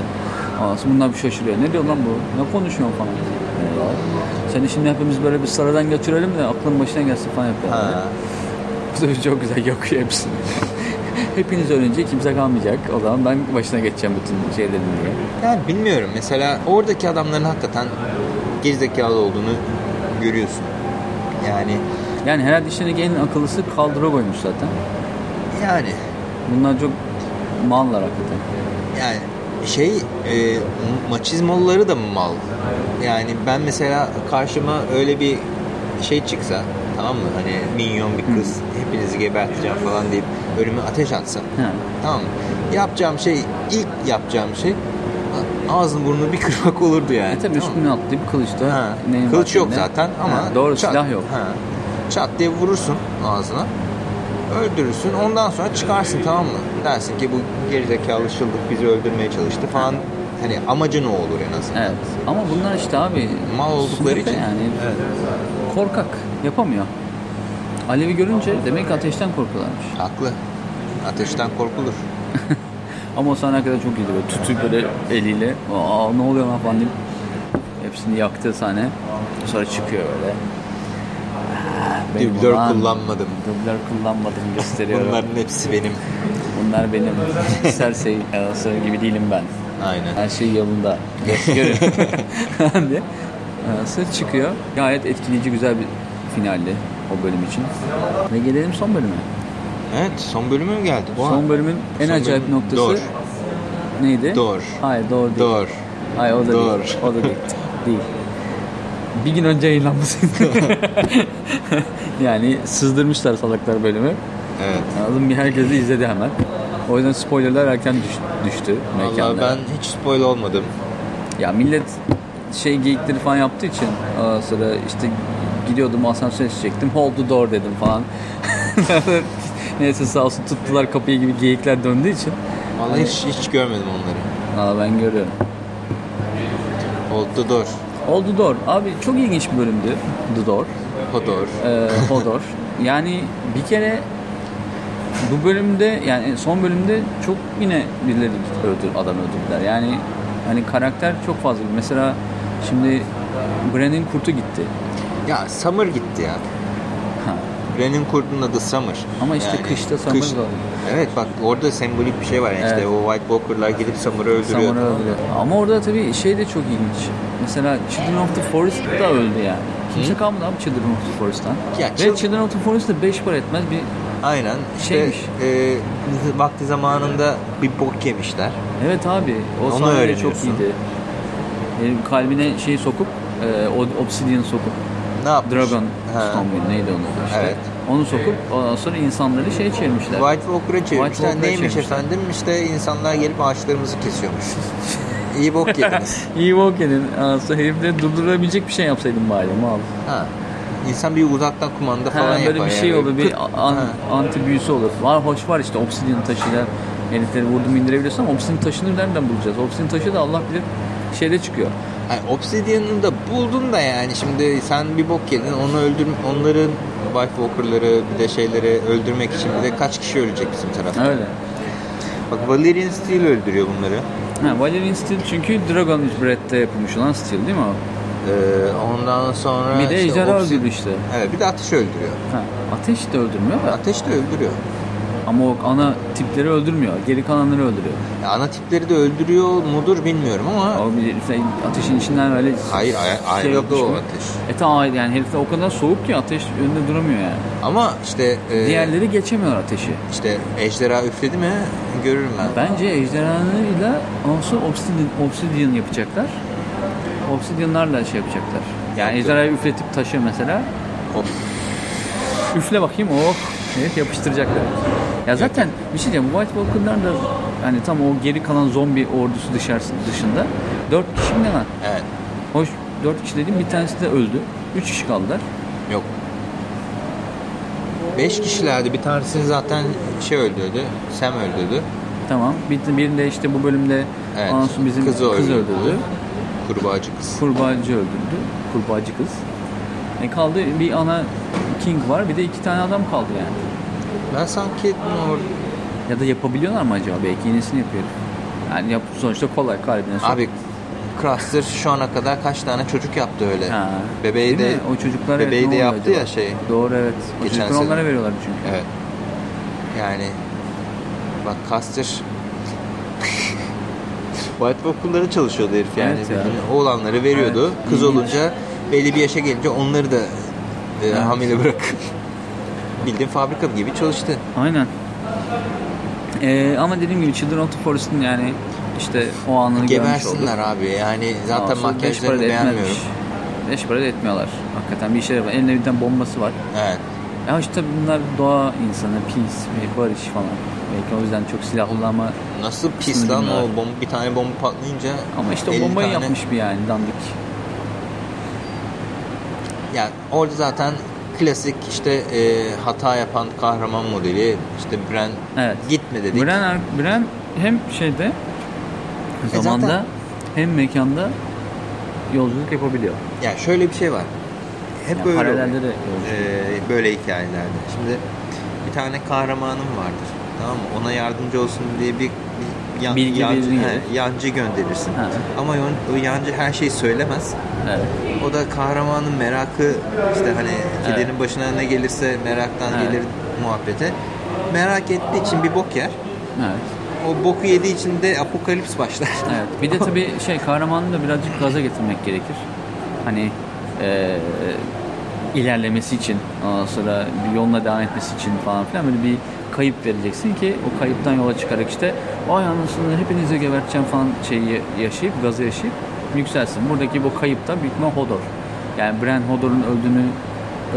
Ondan sonra bunlar bir şaşırıyor. Ne diyor lan bu? Ne konuşuyor falan. Ee, seni şimdi hepimiz böyle bir sıradan götürelim de aklın başına gelsin falan yapıyor. Ha. Bu da çok güzel yakıyor hepsini. Hepiniz ölünce kimse kalmayacak. O zaman ben başına geçeceğim bütün şeylerin diye. Yani bilmiyorum mesela oradaki adamların hakikaten gerizekalı olduğunu görüyorsun. Yani Yani herhalde işlerindeki en akıllısı Drogo'ymuş zaten. yani Bunlar çok mallar hakikaten. yani şey e, maçizmalıları da mı mal? Yani ben mesela karşıma öyle bir şey çıksa tamam mı? Hani minyon bir kız hepinizi geberteceğim falan deyip önüme ateş atsa. Ha. Tamam mı? Yapacağım şey ilk yapacağım şey ağzını burnunu bir kırmak olurdu yani. E tabi tamam üstüne atlayıp kılıçta. Ha, neyin Kılıç yok zaten ama Ha, doğru çat- silah yok. Ha, çat diye vurursun ağzına. Öldürürsün. Ondan sonra çıkarsın tamam mı? Dersin ki bu gerizekalı şıllık bizi öldürmeye çalıştı falan. Hani amacı ne olur en azından? Evet. Ama bunlar işte abi Mal oldukları için. yani Evet. Korkak yapamıyor. Alevi görünce demek ki ateşten korkuyorlarmış. Haklı. Ateşten korkulur. Ama o sahne kadar çok iyiydi böyle tutup böyle eliyle aa ne oluyor lan falan deyip hepsini yaktığı sahne sonra çıkıyor böyle. Ah, benim Dublör kullanmadım. Dublör kullanmadım gösteriyor. Bunlar, Bunların hepsi benim. Bunlar benim. Arası gibi değilim ben. Aynen. Her şey yolunda. Görün. diye. Sırt çıkıyor. Gayet etkileyici güzel bir finaldi o bölüm için. Ve gelelim son bölüme. Evet son bölümü mü geldi? Son bölümün en Son acayip bölüm- noktası Doğru. neydi? Doğru. Hayır doğru değil. Doğru. Hayır o da Doğru. değil. O da değil. değil. Bir gün önce yayınlanması. yani sızdırmışlar salaklar bölümü. Evet. Anladım herkes izledi hemen. O yüzden spoilerler erken düş- düştü mekanda. ben hiç spoil olmadım. Ya millet şey geyikleri falan yaptığı için sonra işte gidiyordum asansöre çektim hold the door dedim falan. Neyse sağ olsun tuttular kapıyı gibi geyikler döndüğü için. Vallahi hiç, hiç görmedim onları. Aa, ben görüyorum. Hold the door. Hold the door. Abi çok ilginç bir bölümdü. The Door. Hodor. Ee, Hodor. Yani bir kere bu bölümde yani son bölümde çok yine birileri öldür, adam öldürdüler. Yani hani karakter çok fazla. Mesela şimdi Bran'in kurtu gitti. Ya Summer gitti ya. Ha. Bren'in kurdunun adı Summer. Ama işte kışta Summer kış- da. Evet bak orada sembolik bir şey var. Yani Evet. işte o White Walker'lar gidip Summer'ı öldürüyor. Summer'ı öldürüyor. Ama orada tabii şey de çok ilginç. Mesela Children of the Forest da öldü yani. Kimse Hı? kalmadı abi Children of the Forest'tan. Ya Ve Chil- Children of the Forest de 5 para etmez bir Aynen. İşte Şeymiş. e, vakti zamanında bir bok yemişler. Evet abi. O Onu sahne çok iyiydi. Kalbine şeyi sokup e, Obsidian sokup Ne yapmış? Dragon. Stone muydu, neydi onun işte. Evet. Onu sokup ondan sonra insanları şey çevirmişler. White Walker'a çevirmişler. Walker'a Neymiş çevirmişler. efendim? İşte insanlar gelip ağaçlarımızı kesiyormuş. İyi bok yediniz. İyi Walker'in aslında herifleri durdurabilecek bir şey yapsaydım bari mal. ha. İnsan bir uzaktan kumanda falan böyle yapar. bir şey yani. olur, bir an- Ha. anti büyüsü olur. Var hoş var işte Obsidian taşıyla herifleri vurdum indirebiliyorsun ama Obsidian taşını nereden bulacağız? Obsidian taşı da Allah bilir şeyde çıkıyor. Yani Obsidian'ı da buldun da yani şimdi sen bir bok yedin onu öldür onların White Walker'ları bir de şeyleri öldürmek için bir de kaç kişi ölecek bizim tarafta. Öyle. Bak Valerian Steel öldürüyor bunları. Ha, Valerian Steel çünkü Dragon Breath'te yapılmış olan Steel değil mi o? Ee, ondan sonra Bir de işte ejderha işte. Evet bir de ateş öldürüyor. Ha, ateş de öldürmüyor da. Ateş de öldürüyor. Ama o ana tipleri öldürmüyor. Geri kalanları öldürüyor. Ya ana tipleri de öldürüyor mudur bilmiyorum ama O bir işte ateşin içinden böyle hayır ay- şey ayrıldı o ateş. E tamam yani herifler o kadar soğuk ki ateş önünde duramıyor yani. Ama işte e, Diğerleri geçemiyor ateşi. işte ejderha üfledi mi görürüm ben. Bence ejderhanıyla olsa obsidian, obsidian yapacaklar. Obsidianlarla şey yapacaklar. Yani ejderhayı üfletip taşı mesela. Of. Üfle bakayım oh evet yapıştıracaklar. Ya zaten bir şey diyeceğim White Walker'lar da hani tam o geri kalan zombi ordusu dışarısı dışında 4 kişi mi ne var? Evet. Hoş 4 kişi dediğim bir tanesi de öldü. 3 kişi kaldılar. Yok. Beş kişilerdi. Bir tanesini zaten şey öldürdü. Sam öldürdü. Tamam. Bir, birinde işte bu bölümde Evet, bizim kızı kız öldürdü. öldürdü. Kurbağacı kız. Kurbağacı öldürdü. Kurbağacı kız. E kaldı bir ana king var bir de iki tane adam kaldı yani. Ben sanki or- Ya da yapabiliyorlar mı acaba? Belki yenisini yapıyor. Yani yap, sonuçta kolay sok. Abi Craster şu ana kadar kaç tane çocuk yaptı öyle. Ha. Bebeği Değil de mi? o çocuklar evet, bebeği ne de yaptı acaba? ya şey. Doğru evet. O Geçen çocuklar onlara sene. veriyorlar çünkü. Evet. Yani bak Caster White Walker'lara çalışıyordu herif yani. Evet ya. Oğlanları veriyordu. Evet, Kız ilginç. olunca belli bir yaşa gelince onları da e, Evet. hamile bırakıp bildiğin fabrika gibi çalıştı. Aynen. Ee, ama dediğim gibi Children of the Forest'ın yani işte o anını görmüş olduk. Gebersinler abi. Yani zaten makyajlarını beğenmiyorum. Beş para da etmiyorlar. Hakikaten bir işe var. Elinde bir tane bombası var. Evet. Ya işte bunlar doğa insanı, peace ve barış falan. Belki o yüzden çok silahlı ama Nasıl pis lan bilmiyorlar. o bomba, bir tane bomba patlayınca ama işte o 50 bombayı tane- yapmış bir yani dandik. Yani orada zaten klasik işte e, hata yapan kahraman modeli işte Bren Evet. gitme dedik. Bren, Bren hem şeyde E zamanda zaten- hem mekanda yolculuk yapabiliyor. Yani şöyle bir şey var. Hep Yani böyle paralelde de. E, böyle hikayelerde. Şimdi bir tane kahramanım vardır. Tamam mı? Ona yardımcı olsun diye bir yan- Bilgi yancı, birinin he, yancı gönderirsin. Ha. Ama o, yancı her şeyi söylemez. Evet. O da kahramanın merakı işte hani kedinin başına ne gelirse meraktan Evet. gelir muhabbete. Merak ettiği için bir bok yer. Evet. O boku yediği için de apokalips başlar. Evet. Bir de tabii şey kahramanı da birazcık gaza getirmek gerekir. Hani eee, ilerlemesi için, ondan sonra yoluna devam etmesi için falan filan böyle bir kayıp vereceksin ki o kayıptan yola çıkarak işte vay anasını hepinizi geberteceğim falan şeyi yaşayıp, gazı yaşayıp yükselsin. Buradaki bu kayıp da büyük ihtimal Hodor. Yani Bran Hodor'un öldüğünü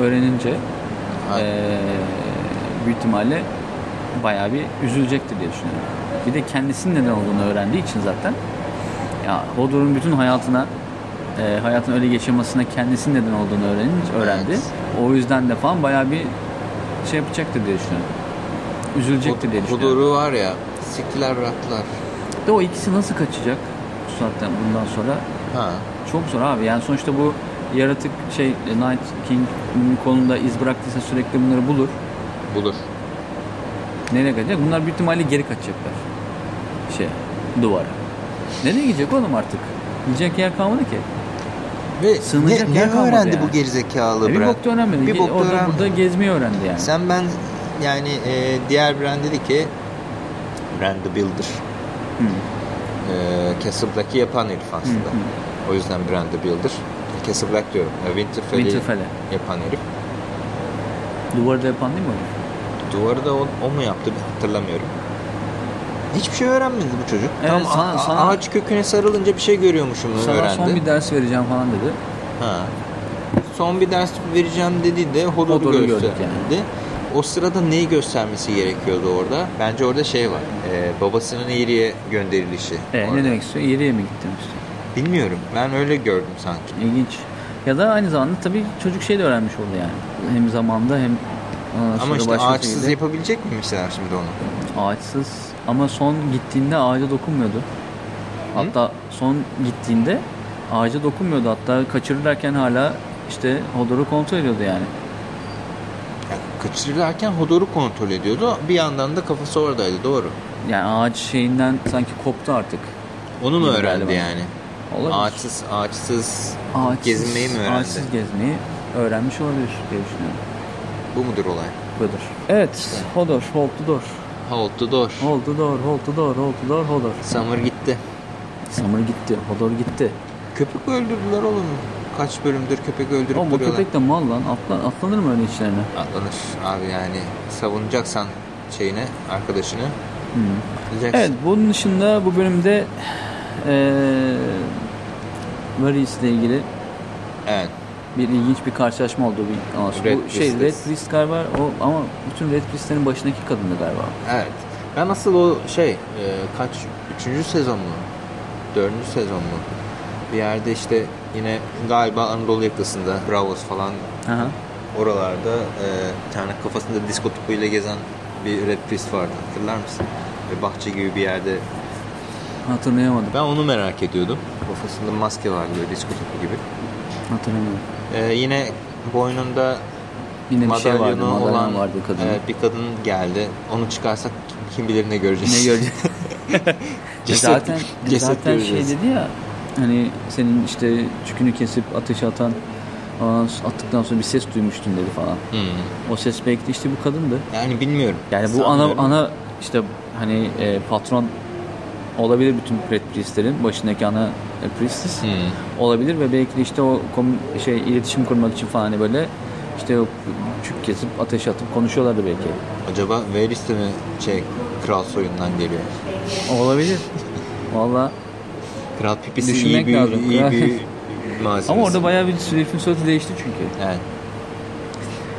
öğrenince eee büyük ihtimalle bayağı bir üzülecektir diye düşünüyorum. Bir de kendisinin neden olduğunu öğrendiği için zaten ya Hodor'un bütün hayatına e, hayatın öyle geçirmesine kendisinin neden olduğunu öğrenince, öğrendi. Evet. O yüzden de falan bayağı bir şey yapacaktır diye düşünüyorum. Üzülecektir diye düşünüyorum. Hudur'u var ya siktiler bıraktılar. De o ikisi nasıl kaçacak bu saatten bundan sonra? Ha. Çok zor abi. Yani sonuçta bu yaratık şey e, Night King'in kolunda iz bıraktıysa sürekli bunları bulur. Bulur. Nereye kaçacak? Bunlar büyük ihtimalle geri kaçacaklar. Şey, duvara. Nereye gidecek oğlum artık? Gidecek yer kalmadı ki. Ve Sığınacak ne, ne öğrendi yani. bu gerizekalı E, bir Brand? bok da öğrenmedi. Bir Ge- bok da Orada öğrenmedi. burada gezmeyi öğrendi yani. Sen ben yani e, diğer Brand dedi ki Brand the Builder. Hı. E, Castle Black'i yapan herif aslında. Hı, O yüzden Brand the Builder. Castle Black diyorum. E, Winterfell'i Winterfell'e. yapan herif. Duvarda yapan değil mi? Duvarı da o, o mu yaptı hatırlamıyorum. Hiçbir şey öğrenmedi bu çocuk. Evet, Tam sana- sana- ağaç köküne sarılınca bir şey görüyormuşum Sana öğrendi. son bir ders vereceğim falan dedi. Ha. Son bir ders vereceğim dediğinde Hodor'u Hodor'u gördük gösterdi. O sırada neyi göstermesi gerekiyordu orada? Bence orada şey var. e, babasının Eğri'ye gönderilişi. E, orada. ne demek istiyor? Yeriye mi gittin istiyor? Bilmiyorum. Ben öyle gördüm sanki. İlginç. Ya da aynı zamanda tabii çocuk şey de öğrenmiş oldu yani. Hem zamanda hem Ama işte ağaçsız şekilde- yapabilecek miymişler şimdi onu? Ağaçsız ama son gittiğinde ağaca dokunmuyordu. Hatta son gittiğinde ağaca dokunmuyordu. Hatta kaçırırlarken hala işte Hodor'u kontrol ediyordu yani. Yani kaçırırlarken Hodor'u kontrol ediyordu. Bir yandan da kafası oradaydı. Doğru. Yani ağaç şeyinden sanki koptu artık. Onu mu Gibi öğrendi galiba. yani? Olabilir. Ağaçsız, ağaçsız Ağaçsız- gezinmeyi mi öğrendi? Ağaçsız gezmeyi öğrenmiş olabilir diye düşünüyorum. Bu mudur olay? Budur. Evet. Hodor, door, hold the door, hold the door, Hodor. Summer gitti. Summer gitti, Hodor gitti. Köpek öldürdüler oğlum. Kaç bölümdür köpek öldürüp bu duruyorlar. köpek de mal lan. Atla, atlanır mı öyle içlerine? Atlanır abi yani. Savunacaksan şeyine, arkadaşını. Hmm. Evet, bunun dışında bu bölümde eee Varys ile ilgili Evet. bir ilginç bir karşılaşma oldu. Bir, anons. Red bu şey Priestess. Red Priest galiba o ama bütün Red Priest'lerin başındaki kadındı galiba. Evet. Ben nasıl o şey e, kaç üçüncü sezon mu? Dördüncü sezon mu? Bir yerde işte yine galiba Anadolu yakasında Bravos falan Aha. oralarda e, bir tane kafasında disko topuyla gezen bir Red Priest vardı. Hatırlar mısın? Ve bahçe gibi bir yerde. Hatırlayamadım. Ben onu merak ediyordum. Kafasında maske vardı böyle disko topu gibi. Hatırlamıyorum. E, yine boynunda Yine bir şey vardı. Madalyon olan vardı kadın. e, bir kadın geldi. Onu çıkarsak kim bilir ne göreceğiz. Ne göreceğiz? Ceset- zaten ceset zaten şey göreceğiz. dedi ya hani senin işte çükünü kesip ateşe atan attıktan sonra bir ses duymuştun dedi falan. Hmm. O ses belki işte bu kadındı. Yani bilmiyorum. Yani bu ana Sanmıyorum. ana işte hani e, patron olabilir bütün Red Priest'lerin başındaki ana e, priestess Hmm. olabilir ve belki de işte o kom- şey iletişim kurmak için falan hani böyle işte o çük kesip ateş atıp konuşuyorlardı belki. Acaba Varys de mi şey kral soyundan geliyor? Olabilir. Valla Kral pipisi iyi Düşünmek bir, lazım. iyi bir malzemesi. ama orada bayağı bir herifin suratı değişti çünkü. Evet.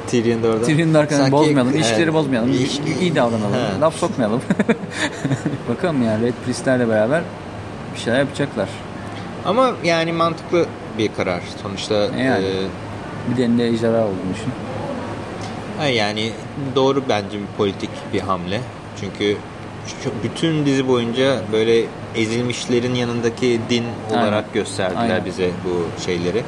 Tyrion da orada. Tyrion'un arkadan Sanki- bozmayalım, ilişkileri Evet. bozmayalım, iyi, İlişki- iyi davranalım, He. laf sokmayalım. Bakalım yani Red Priest'lerle beraber bir şeyler yapacaklar. Ama yani mantıklı bir karar. Sonuçta Yani. e, Bir de elinde ejderha olduğunu düşün. yani doğru bence bir politik bir hamle. Çünkü bütün dizi boyunca böyle ezilmişlerin yanındaki din olarak Aynen. gösterdiler Aynen. bize bu şeyleri.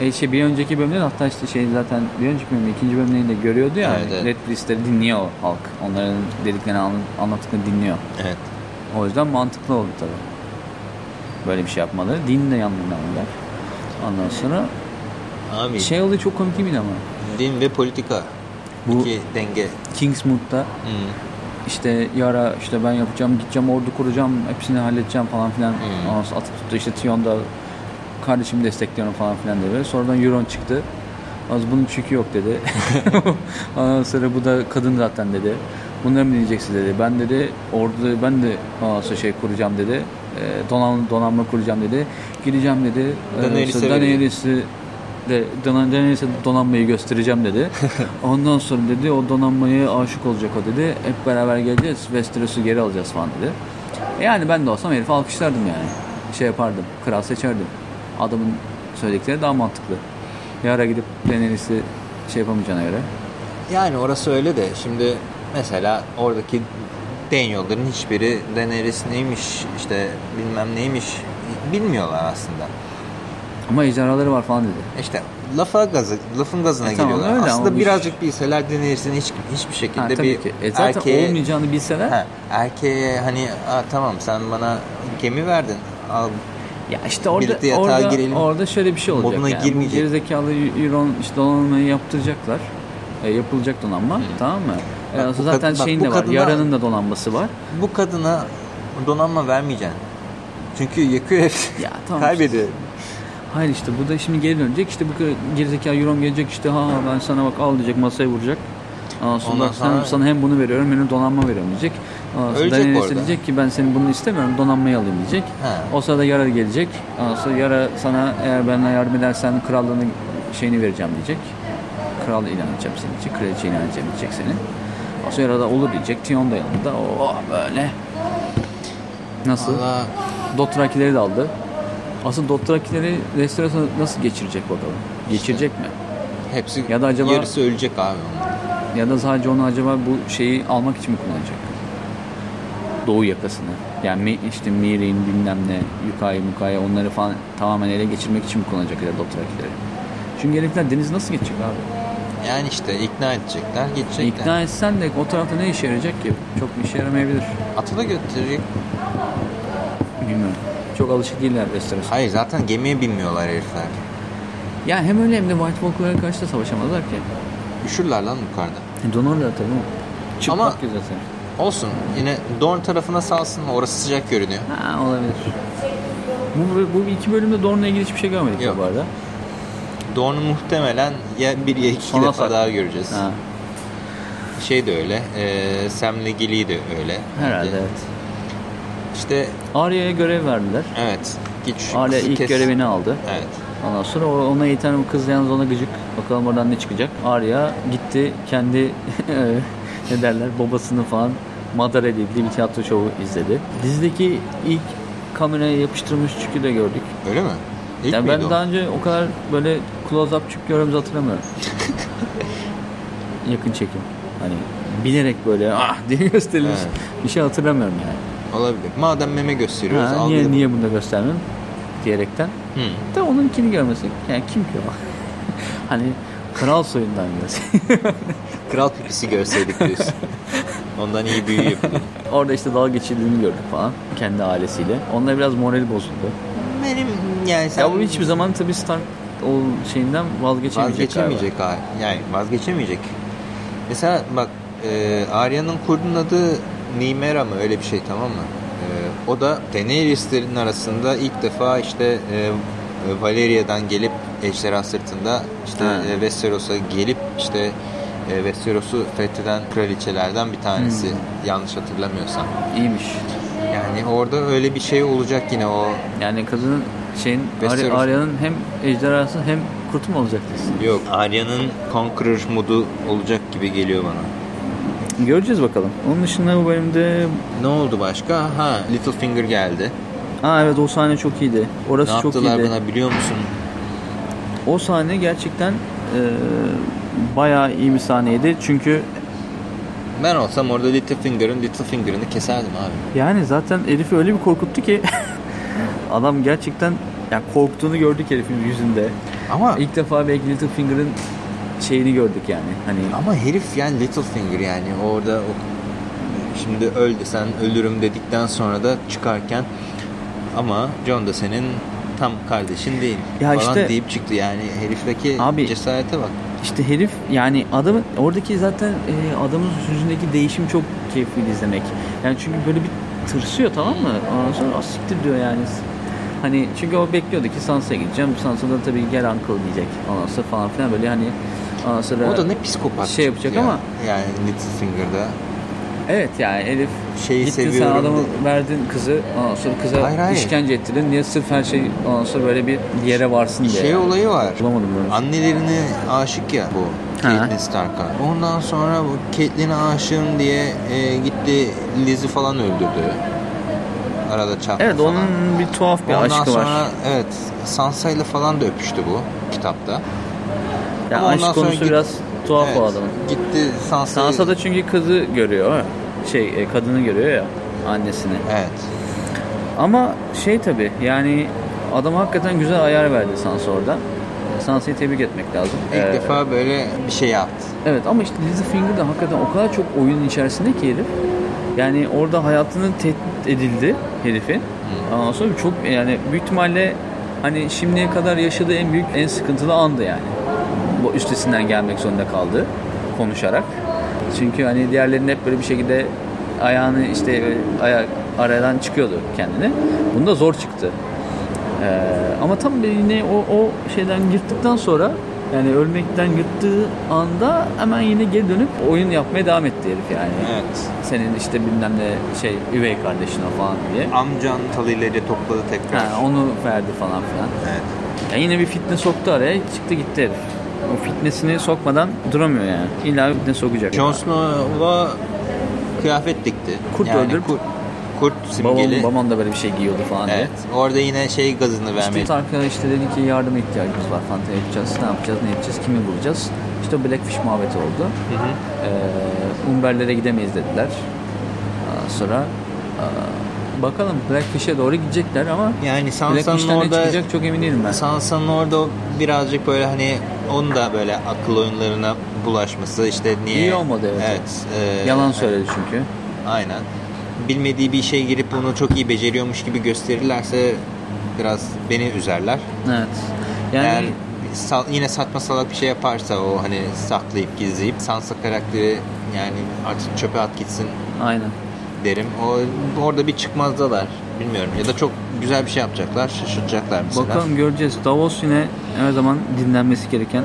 E şey bir önceki bölümde de hatta işte şey zaten bir önceki bölümde ikinci bölümde de görüyordu ya Evet, hani evet. Red Priest'leri dinliyor halk. Onların dediklerini anla- anlattıklarını dinliyor. Evet. O yüzden mantıklı oldu tabii. Böyle bir şey yapmaları. Din de yanlarında alırlar. Ondan sonra Abi şey oldu çok komik değil ama? din ve politika. Bu- iki denge. Kingsmood'da Hmm. İşte yara işte ben yapacağım gideceğim ordu kuracağım hepsini halledeceğim falan filan Hmm. Ondan sonra atıp tuttu işte Tion'da kardeşimi destekliyorum falan filan dedi. Sonradan Euron çıktı. Az bunun çükü yok dedi. Ondan sonra bu da kadın zaten dedi. Bunları mı diyeceksin dedi. Ben dedi ordu ben de ondan sonra şey kuracağım dedi. E, donan, donanma kuracağım dedi. Gideceğim dedi. E, sonra Daenerys'i Don- Daenerys'e donanmayı göstereceğim dedi. Ondan sonra dedi o donanmaya aşık olacak o dedi. Hep beraber geleceğiz. Westeros'u geri alacağız falan dedi. Yani ben de olsam herifi alkışlardım yani. Şey yapardım. Kral seçerdim. Adamın söyledikleri daha mantıklı. Bir ara gidip Daenerys'i şey yapamayacağına göre. Yani orası öyle de şimdi mesela oradaki Danyol'ların hiçbiri Daenerys neymiş işte bilmem neymiş bilmiyorlar aslında. Ama ejderhaları var falan dedi. İşte lafa gazı, lafın gazına E tamam, geliyorlar. öyle aslında birazcık bilseler Daenerys'in hiç, hiçbir şekilde Ha, bir ki. E zaten erkeğe, olmayacağını bilseler ha, erkeğe hani "Aa, tamam sen bana gemi verdin al Ya işte orada orada, girelim. orada şöyle bir şey olacak. Moduna yani. girmeyecek. Gerizekalı Euron işte donanmayı yaptıracaklar. E, yapılacak donanma. Tamam mı? E, Bak, bu zaten kad- bak, şeyin bu de var. kadına- Yaranın da donanması var. bu kadına donanma vermeyeceksin. Çünkü yakıyor hepsini. Ya tamam. Kaybediyor. Hayır işte bu da şimdi geri dönecek. İşte bu gerizekalı Euron gelecek işte ha ben sana bak al diyecek masaya vuracak. Ondan sonra, Ondan bak, sonra- sana, hem bunu veriyorum hem de donanma veriyorum diyecek. Sonra Daenerys orada. diyecek ki ben senin bunu istemiyorum donanmayı alayım diyecek. Ha. O sırada Yara gelecek. Ondan sonra Yara sana eğer bana yardım edersen krallığını şeyini vereceğim diyecek. Kral ilan edeceğim seni diyecek. Kraliçe ilan edeceğim diyecek seni. O sırada da olur diyecek. Tion da yanında. Oh böyle. Nasıl? Allah Dothrakileri de aldı. Asıl Dothrakileri restorasyon nasıl geçirecek bakalım? Geçirecek mi? hepsi Ya da acaba- yarısı ölecek abi onlar. Ya da sadece onu acaba bu şeyi almak için mi kullanacak? Doğu yakasını. Yani işte Mirin bilmem ne, Yukay, Mukay onları falan tamamen ele geçirmek için mi kullanacak ya Dothrakileri? Çünkü herifler deniz nasıl geçecek abi? Yani işte ikna edecekler, geçecekler. İkna etsen de o tarafta ne işe yarayacak ki? Çok bir işe yaramayabilir. Atı da götürecek. Bilmiyorum. Çok alışık değiller Westeros. Hayır zaten gemiye binmiyorlar herifler. Yani hem öyle hem de White Walker'lara karşı da savaşamazlar ki. Üşürler lan yukarıda. E, Donarlar tabii. Çıplak Ama- güzel sen. Olsun yine Dorne tarafına salsın orası sıcak görünüyor. Ha olabilir. Bu, bu iki bölümde Dorne'la ilgili hiçbir şey görmedik Yok. bu arada. Dorne'u muhtemelen ya bir ya iki Sona defa saklı. daha göreceğiz. Ha, Şey de öyle. E, Sam'le Gilly de öyle. herhalde Bence. evet. İşte Arya'ya görev verdiler. evet. Git şu Arya ilk kes. görevini aldı. Evet. Ondan sonra ona eğiten o kız yalnız ona gıcık. Bakalım oradan ne çıkacak. Arya gitti kendi ne derler babasını falan madara edildiği bir tiyatro şovu izledi. Dizideki ilk kameraya yapıştırılmış çükü de gördük. Öyle mi? İlk yani ben o? daha önce o kadar böyle close up çük gördüğümüzü hatırlamıyorum. Yakın çekim. Hani bilerek böyle ah diye gösterilmiş Evet. bir şey hatırlamıyorum yani. Olabilir. Madem meme gösteriyoruz. Ha, niye niye bunu da göstermiyorum diyerekten. Hı. Da onunkini görmesek yani kim ki o? hani kral soyundan görsek. Kral pipisi görseydik diyorsun. Ondan iyi büyü yapılır. Orada işte dalga geçirdiğini gördük falan kendi ailesiyle. Onunla biraz morali bozuldu. Benim yani sen Ya bu hiçbir zaman tabii Stark o şeyinden vazgeçemeyecek, vazgeçemeyecek abi. Yani vazgeçemeyecek. Mesela bak e, Arya'nın kurdun adı Nimera mı öyle bir şey tamam mı? E, o da Daenerys'lerin arasında ilk defa işte e, e, Valeria'dan gelip ejderha sırtında işte e, Westeros'a gelip işte e, Westeros'u fetheden kraliçelerden bir tanesi yanlış hatırlamıyorsam. İyiymiş. Yani orada öyle bir şey olacak yine o Yani kadının şeyin Westeros. Arya- Arya'nın hem ejderhası hem kurtu mu olacak diyorsun? Yok. Arya'nın Conqueror modu olacak gibi geliyor bana. Göreceğiz bakalım. Onun dışında bu bölümde Ne oldu başka? Ha, Littlefinger geldi. Aa evet o sahne çok iyiydi. Orası ne çok yaptılar iyiydi. buna biliyor musun? O sahne gerçekten e, bayağı iyi bir sahneydi. Çünkü Ben olsam orada Littlefinger'ın Littlefinger'ını keserdim abi. yani zaten Elif'i öyle bir korkuttu ki adam gerçekten yani korktuğunu gördük herifin yüzünde. Ama İlk defa belki Littlefinger'ın şeyini gördük yani. Hani ama herif yani Littlefinger yani orada o, şimdi öl sen ölürüm dedikten sonra da çıkarken ama John da senin tam kardeşin değil Ya falan işte- deyip çıktı yani herifteki Abi- cesarete bak. işte herif yani adamın oradaki zaten e, adamın yüzündeki değişim çok keyifli izlemek. Yani çünkü böyle bir tırsıyor tamam mı? Ondan sonra "Ah, siktir diyor yani. Hani çünkü o bekliyordu ki Sansa'ya gideceğim. Sansa da tabii gel uncle diyecek. Ondan sonra falan filan böyle hani ondan sonra O da ne psikopat şey yapacak ya. ama yani Littlefinger'da evet yani Elif Şeyi gitti sen adamı dedi. verdin kızı ondan sonra kıza Hayır, hayır. işkence ettirdin. Niye sırf her şey ondan sonra böyle bir yere varsın diye. şey olayı var. Bulamadım bunu. Annelerine aşık ya bu Ha. Catelyn Stark'a. Ondan sonra bu Catelyn'e aşığım diye e, gitti Liz'i falan öldürdü. Arada çarptı Evet falan. onun bir tuhaf bir Ondan aşkı sonra var. evet Sansa ile falan da öpüştü bu kitapta. Yani Ama aşk konusu git- biraz tuhaf Evet, o adamın. Gitti Sansa'yı... Sansa da çünkü kızı görüyor. Şey e, kadını görüyor ya annesini. Evet. Ama şey tabi yani adam hakikaten güzel ayar verdi Sansa orada. Sansa'yı tebrik etmek lazım. İlk Ee, defa böyle bir şey yaptı. Evet ama işte Littlefinger de hakikaten o kadar çok oyunun içerisinde ki herif. Yani orada hayatını tehdit edildi herifin. Ondan sonra çok yani büyük ihtimalle hani şimdiye kadar yaşadığı en büyük en sıkıntılı andı yani. Bu üstesinden gelmek zorunda kaldı konuşarak. Çünkü hani diğerlerinin hep böyle bir şekilde ayağını işte ayak aradan çıkıyordu kendini. Bunda zor çıktı. Ee, ama tam yine o, o şeyden yırttıktan sonra yani ölmekten yırttığı anda hemen yine geri dönüp oyun yapmaya devam etti herif yani. Evet. Senin işte bilmem ne şey üvey kardeşine falan diye. Amcan talıyla topladı tekrar. Ha, onu verdi falan filan. Evet. Ya yine bir fitne soktu araya çıktı gitti herif. O fitnesini sokmadan duramıyor yani. İlla fitne sokacak. Jon Snow'a kıyafet dikti. Kurt öldürüp- kurt, kurt Babam, simgeli. babam da böyle bir şey giyiyordu falan diye. Evet. Orada yine şey gazını vermeye. İşte arkadaş işte dedi ki yardıma ihtiyacımız var falan ne yapacağız, ne yapacağız, ne yapacağız, kimi bulacağız. İşte o Blackfish muhabbeti oldu. Hı hı. Ee, Umberlere gidemeyiz dediler. Sonra bakalım Blackfish'e doğru gidecekler ama Yani Sansa'nın orada çıkacak çok emin değilim ben. Sansa'nın orada birazcık böyle hani onun da böyle akıl oyunlarına bulaşması işte niye İyi olmadı, evet. Evet. e, Yalan söyledi çünkü. Aynen. bilmediği bir işe girip bunu çok iyi beceriyormuş gibi gösterirlerse biraz beni üzerler. Evet. Yani Eğer sal- yine saçma salak bir şey yaparsa o hani saklayıp gizleyip Sansa karakteri yani artık çöpe at gitsin aynen. derim. O orada bir çıkmazdalar. Bilmiyorum. Ya da çok güzel bir şey yapacaklar. Şaşırtacaklar mesela. Bakalım göreceğiz. Davos yine her zaman dinlenmesi gereken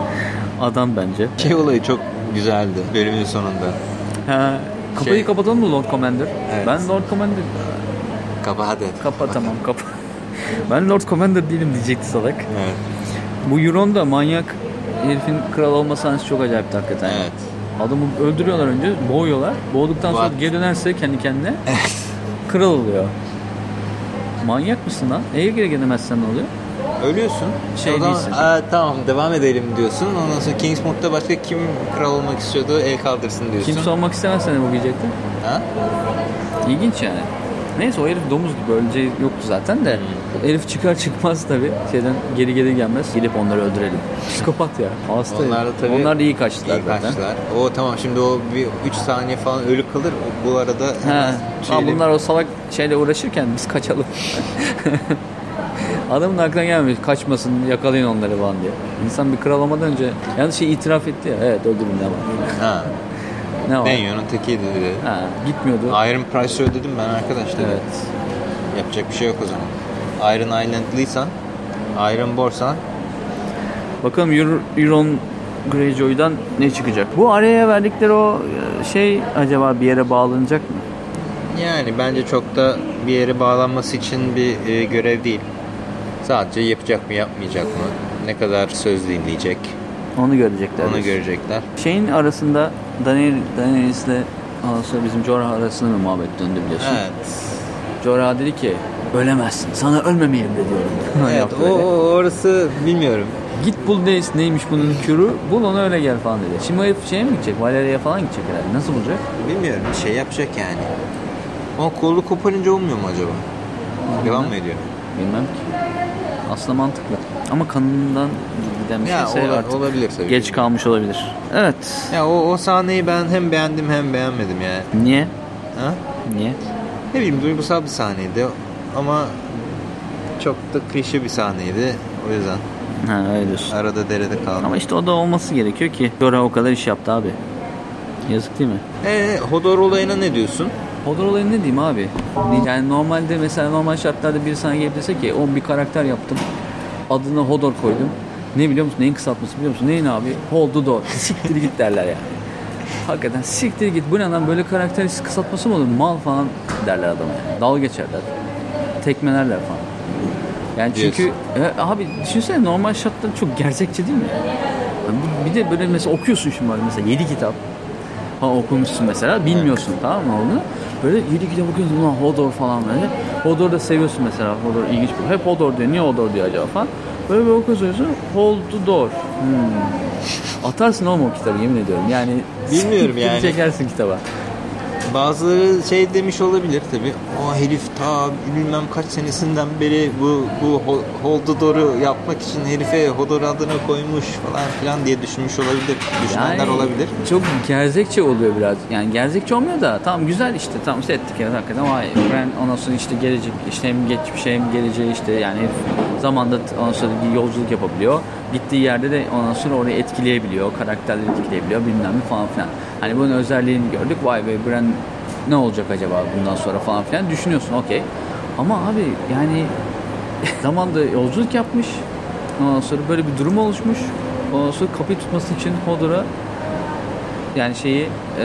adam bence. Şey olayı çok güzeldi bölümün sonunda. Ha, kapıyı Şey- kapatalım mı Lord Commander? Evet. Ben Lord Commander. Kapa hadi. Kapa tamam kapa. ben Lord Commander değilim diyecekti salak. Evet. Bu Euron da manyak herifin kral olma sahnesi çok acayipti hakikaten. Evet. Adamı öldürüyorlar önce, boğuyorlar. Boğduktan sonra geri dönerse kendi kendine kral oluyor. Manyak mısın lan? Eğer geri gelemezsen ne oluyor? Ölüyorsun. Şey o zaman, değilsin. "Aa, tamam devam edelim diyorsun. Ondan sonra Kingsmont'ta başka kim kral olmak istiyordu el kaldırsın diyorsun. Kimse olmak istemezsen ne bu diyecekti? Ha? İlginç yani. Neyse o herif domuz gibi öleceği yoktu zaten de. Herif çıkar çıkmaz tabii şeyden geri geri gelmez. Gidip onları öldürelim. Psikopat ya. Hasta. Onlar da tabii Onlar da iyi kaçtılar İyi zaten. kaçtılar. O tamam şimdi o bir 3 saniye falan ölü kalır. Bu arada He. hemen Ama şeyle- bunlar o salak şeyle uğraşırken biz kaçalım. Adamın aklına gelmiş kaçmasın yakalayın onları falan diye. İnsan bir kral olmadan önce yalnız şey itiraf etti ya. Evet öldürün var. Ha. Ne var? Nenyon'un tekiydi dedi. Ha, gitmiyordu. Iron Price'ı ödedim ben arkadaş dedi. Evet. Yapacak bir şey yok o zaman. Iron Island'lıysan, Iron Borsan Bakalım Euro- Euron Greyjoy'dan ne çıkacak? Bu araya verdikleri o e, şey acaba bir yere bağlanacak mı? yani bence çok da bir yere bağlanması için bir e, görev değil. Sadece yapacak mı yapmayacak mı? Ne kadar söz dinleyecek? Onu görecekler. Onu görecekler. Şeyin arasında Daniel Daenerys'le ondan sonra bizim Jorah arasında bir muhabbet döndü biliyorsun. Evet. Jorah dedi ki ölemezsin. Sana ölmemeyi emrediyorum. Evet, Yaptı o, o orası bilmiyorum. Git bul neyiz, neymiş bunun kürü. Bul onu öyle gel falan dedi. Şimdi o herif şeye mi gidecek? Valeria'ya falan gidecek herhalde. Nasıl bulacak? Bilmiyorum. Şey yapacak yani. Ama kolu koparınca olmuyor mu acaba? Devam mı ediyor? Bilmem ki. Aslında mantıklı. Ama kanından giden bir Ya şeyse ola- artık olabilir tabii. geç kalmış olabilir. Evet. Ya o, o sahneyi ben hem beğendim hem beğenmedim yani. Niye? Ha? Niye? Ne bileyim duygusal bir sahneydi ama çok da klişe bir sahneydi. O yüzden Ha öyle diyorsun. arada derede kaldım. Ama işte o da olması gerekiyor ki Jorah o kadar iş yaptı abi. Yazık değil mi? Ee, Hodor olayına ne diyorsun? Hodor olayı ne diyeyim abi? Yani normalde mesela normal şartlarda bir sana gelip dese ki o bir karakter yaptım. Adına Hodor koydum. Ne biliyor musun? Neyin kısaltması biliyor musun? Neyin abi? Hold the door. Siktir git derler yani. Hakikaten siktir git. Bu ne lan böyle karakter kısaltması mı olur? Mal falan derler adama yani. Dalga geçerler. Tekmelerler falan. Yani çünkü e, abi düşünsene normal şartlar çok gerçekçi değil mi? Yani bir- bir de böyle mesela okuyorsun şimdi böyle mesela 7 kitap falan okumuşsun mesela bilmiyorsun tamam mı onu? Böyle 7 kitap okuyorsun ulan Hodor falan böyle. Hodor da seviyorsun mesela Hodor ilginç bir. Hep Hodor diyor. Niye Hodor diyor acaba falan. Böyle bir okuyorsun Hold the door. Hmm. Atarsın oğlum o kitabı yemin ediyorum. Yani Bilmiyorum yani. çekersin kitaba. Bazıları şey demiş olabilir tabi. O herif ta bilmem kaç senesinden beri bu bu Ho- Hold the Door'u yapmak için herife Hodor adını koymuş falan filan diye düşünmüş olabilir. Düşünenler olabilir. Çok gerzekçe oluyor biraz. Yani gerzekçe olmuyor da tamam güzel işte tamam settik ya hakikaten vay ben ondan sonra işte gelecek işte hem geçmiş hem geleceği işte yani herif zamanda ondan sonra bir yolculuk yapabiliyor. Gittiği yerde de ondan sonra orayı etkileyebiliyor. Karakterleri etkileyebiliyor bilmem ne falan filan. Hani bunun özelliğini gördük. Vay be Bran ne olacak acaba bundan sonra falan filan düşünüyorsun okey. Ama abi yani zamanda yolculuk yapmış. Ondan sonra böyle bir durum oluşmuş. Ondan sonra kapıyı tutması için Hodor'a yani şeyi e,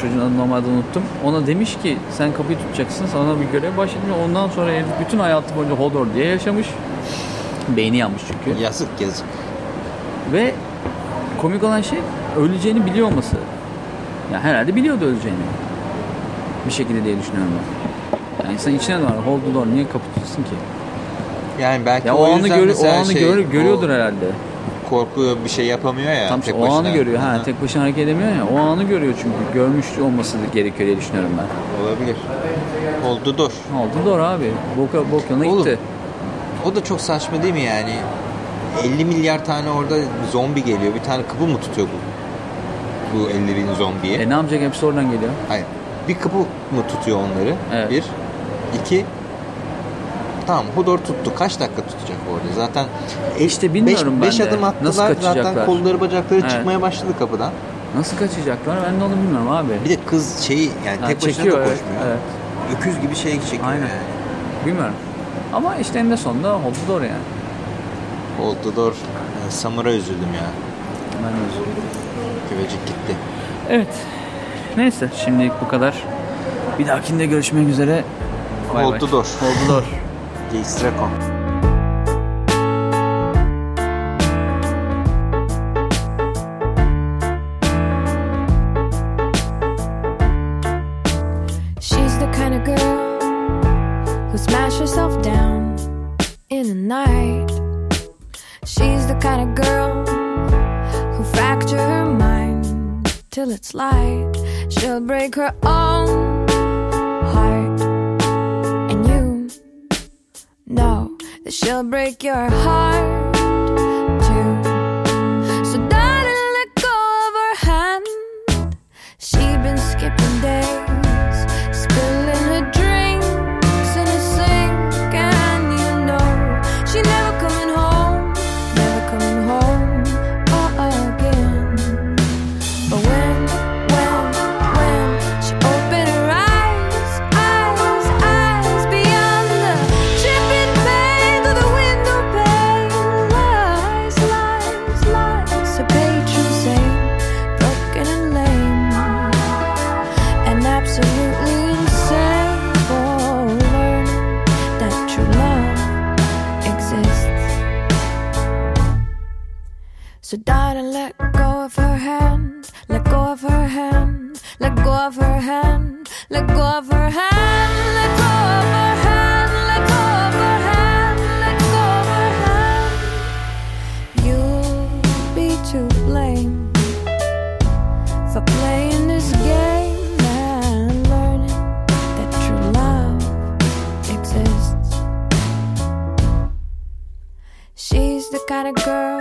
çocuğun adını normalde unuttum. Ona demiş ki sen kapıyı tutacaksın sana bir görev başlatmış. Ondan sonra herif bütün hayatı boyunca Hodor diye yaşamış. Beyni yanmış çünkü. Yazık yazık. Ve komik olan şey öleceğini biliyor olması. Yani herhalde biliyordu öleceğini. Bir şekilde diye düşünüyorum ben. Yani insan içine de var. Hold the door. Niye kapı tutuyorsun ki? Yani belki Ya o, o anı, yüzden gör, o anı şey, gör, görüyordur o herhalde. Korkuyor bir şey yapamıyor ya. Tam tek o anı başına. görüyor. Ha, tek başına hareket edemiyor ya. O anı görüyor çünkü. Görmüş olması gerekiyor diye düşünüyorum ben. Olabilir. The Door. Oldu doğru abi. Boka, bok yoluna Oğlum, gitti. O da çok saçma değil mi yani? 50 milyar tane orada zombi geliyor. Bir tane kapı mı tutuyor bu? Bu 50 bin zombiye. E ne yapacak? Hepsi oradan geliyor. Hayır. bir kapı mı tutuyor onları? Evet. Bir. İki. Tamam Hodor tuttu. Kaç dakika tutacak bu arada? Zaten İşte bilmiyorum ben beş de. adım Nasıl attılar zaten kaçacaklar? kolları bacakları Evet. çıkmaya başladı kapıdan. Nasıl kaçacaklar ben de onu bilmiyorum abi. Bir de kız şeyi yani Ha, tek başına çekiyor, da evet, koşmuyor. evet. Öküz gibi şey çekiyor Aynen. yani. Bilmiyorum. Ama işte en de sonunda doğru yani. Door. Yani Samur'a üzüldüm ya. Ben üzüldüm. Küvecik gitti. Evet. Neyse şimdilik bu kadar. Bir dahakinde görüşmek üzere. Bay Hold bay. the break your heart the kind of girl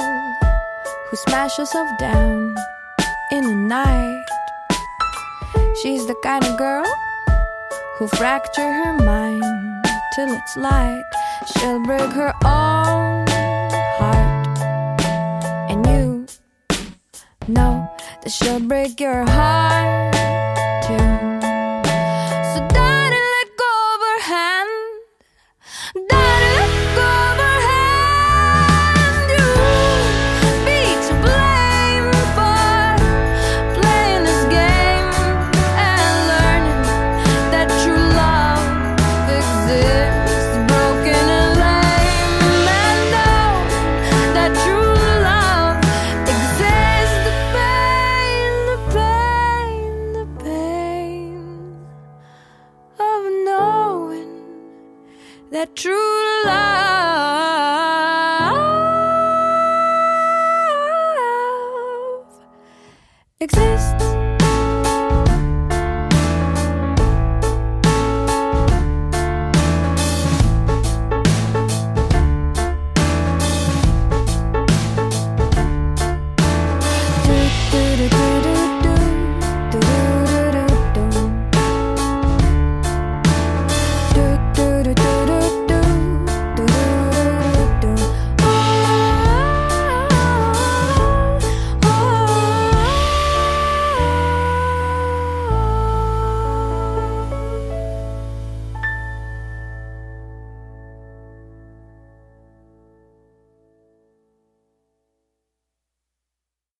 who smashes herself down in the night. She's the kind of girl who fracture her mind till it's light. She'll break her own heart, and you know that she'll break your heart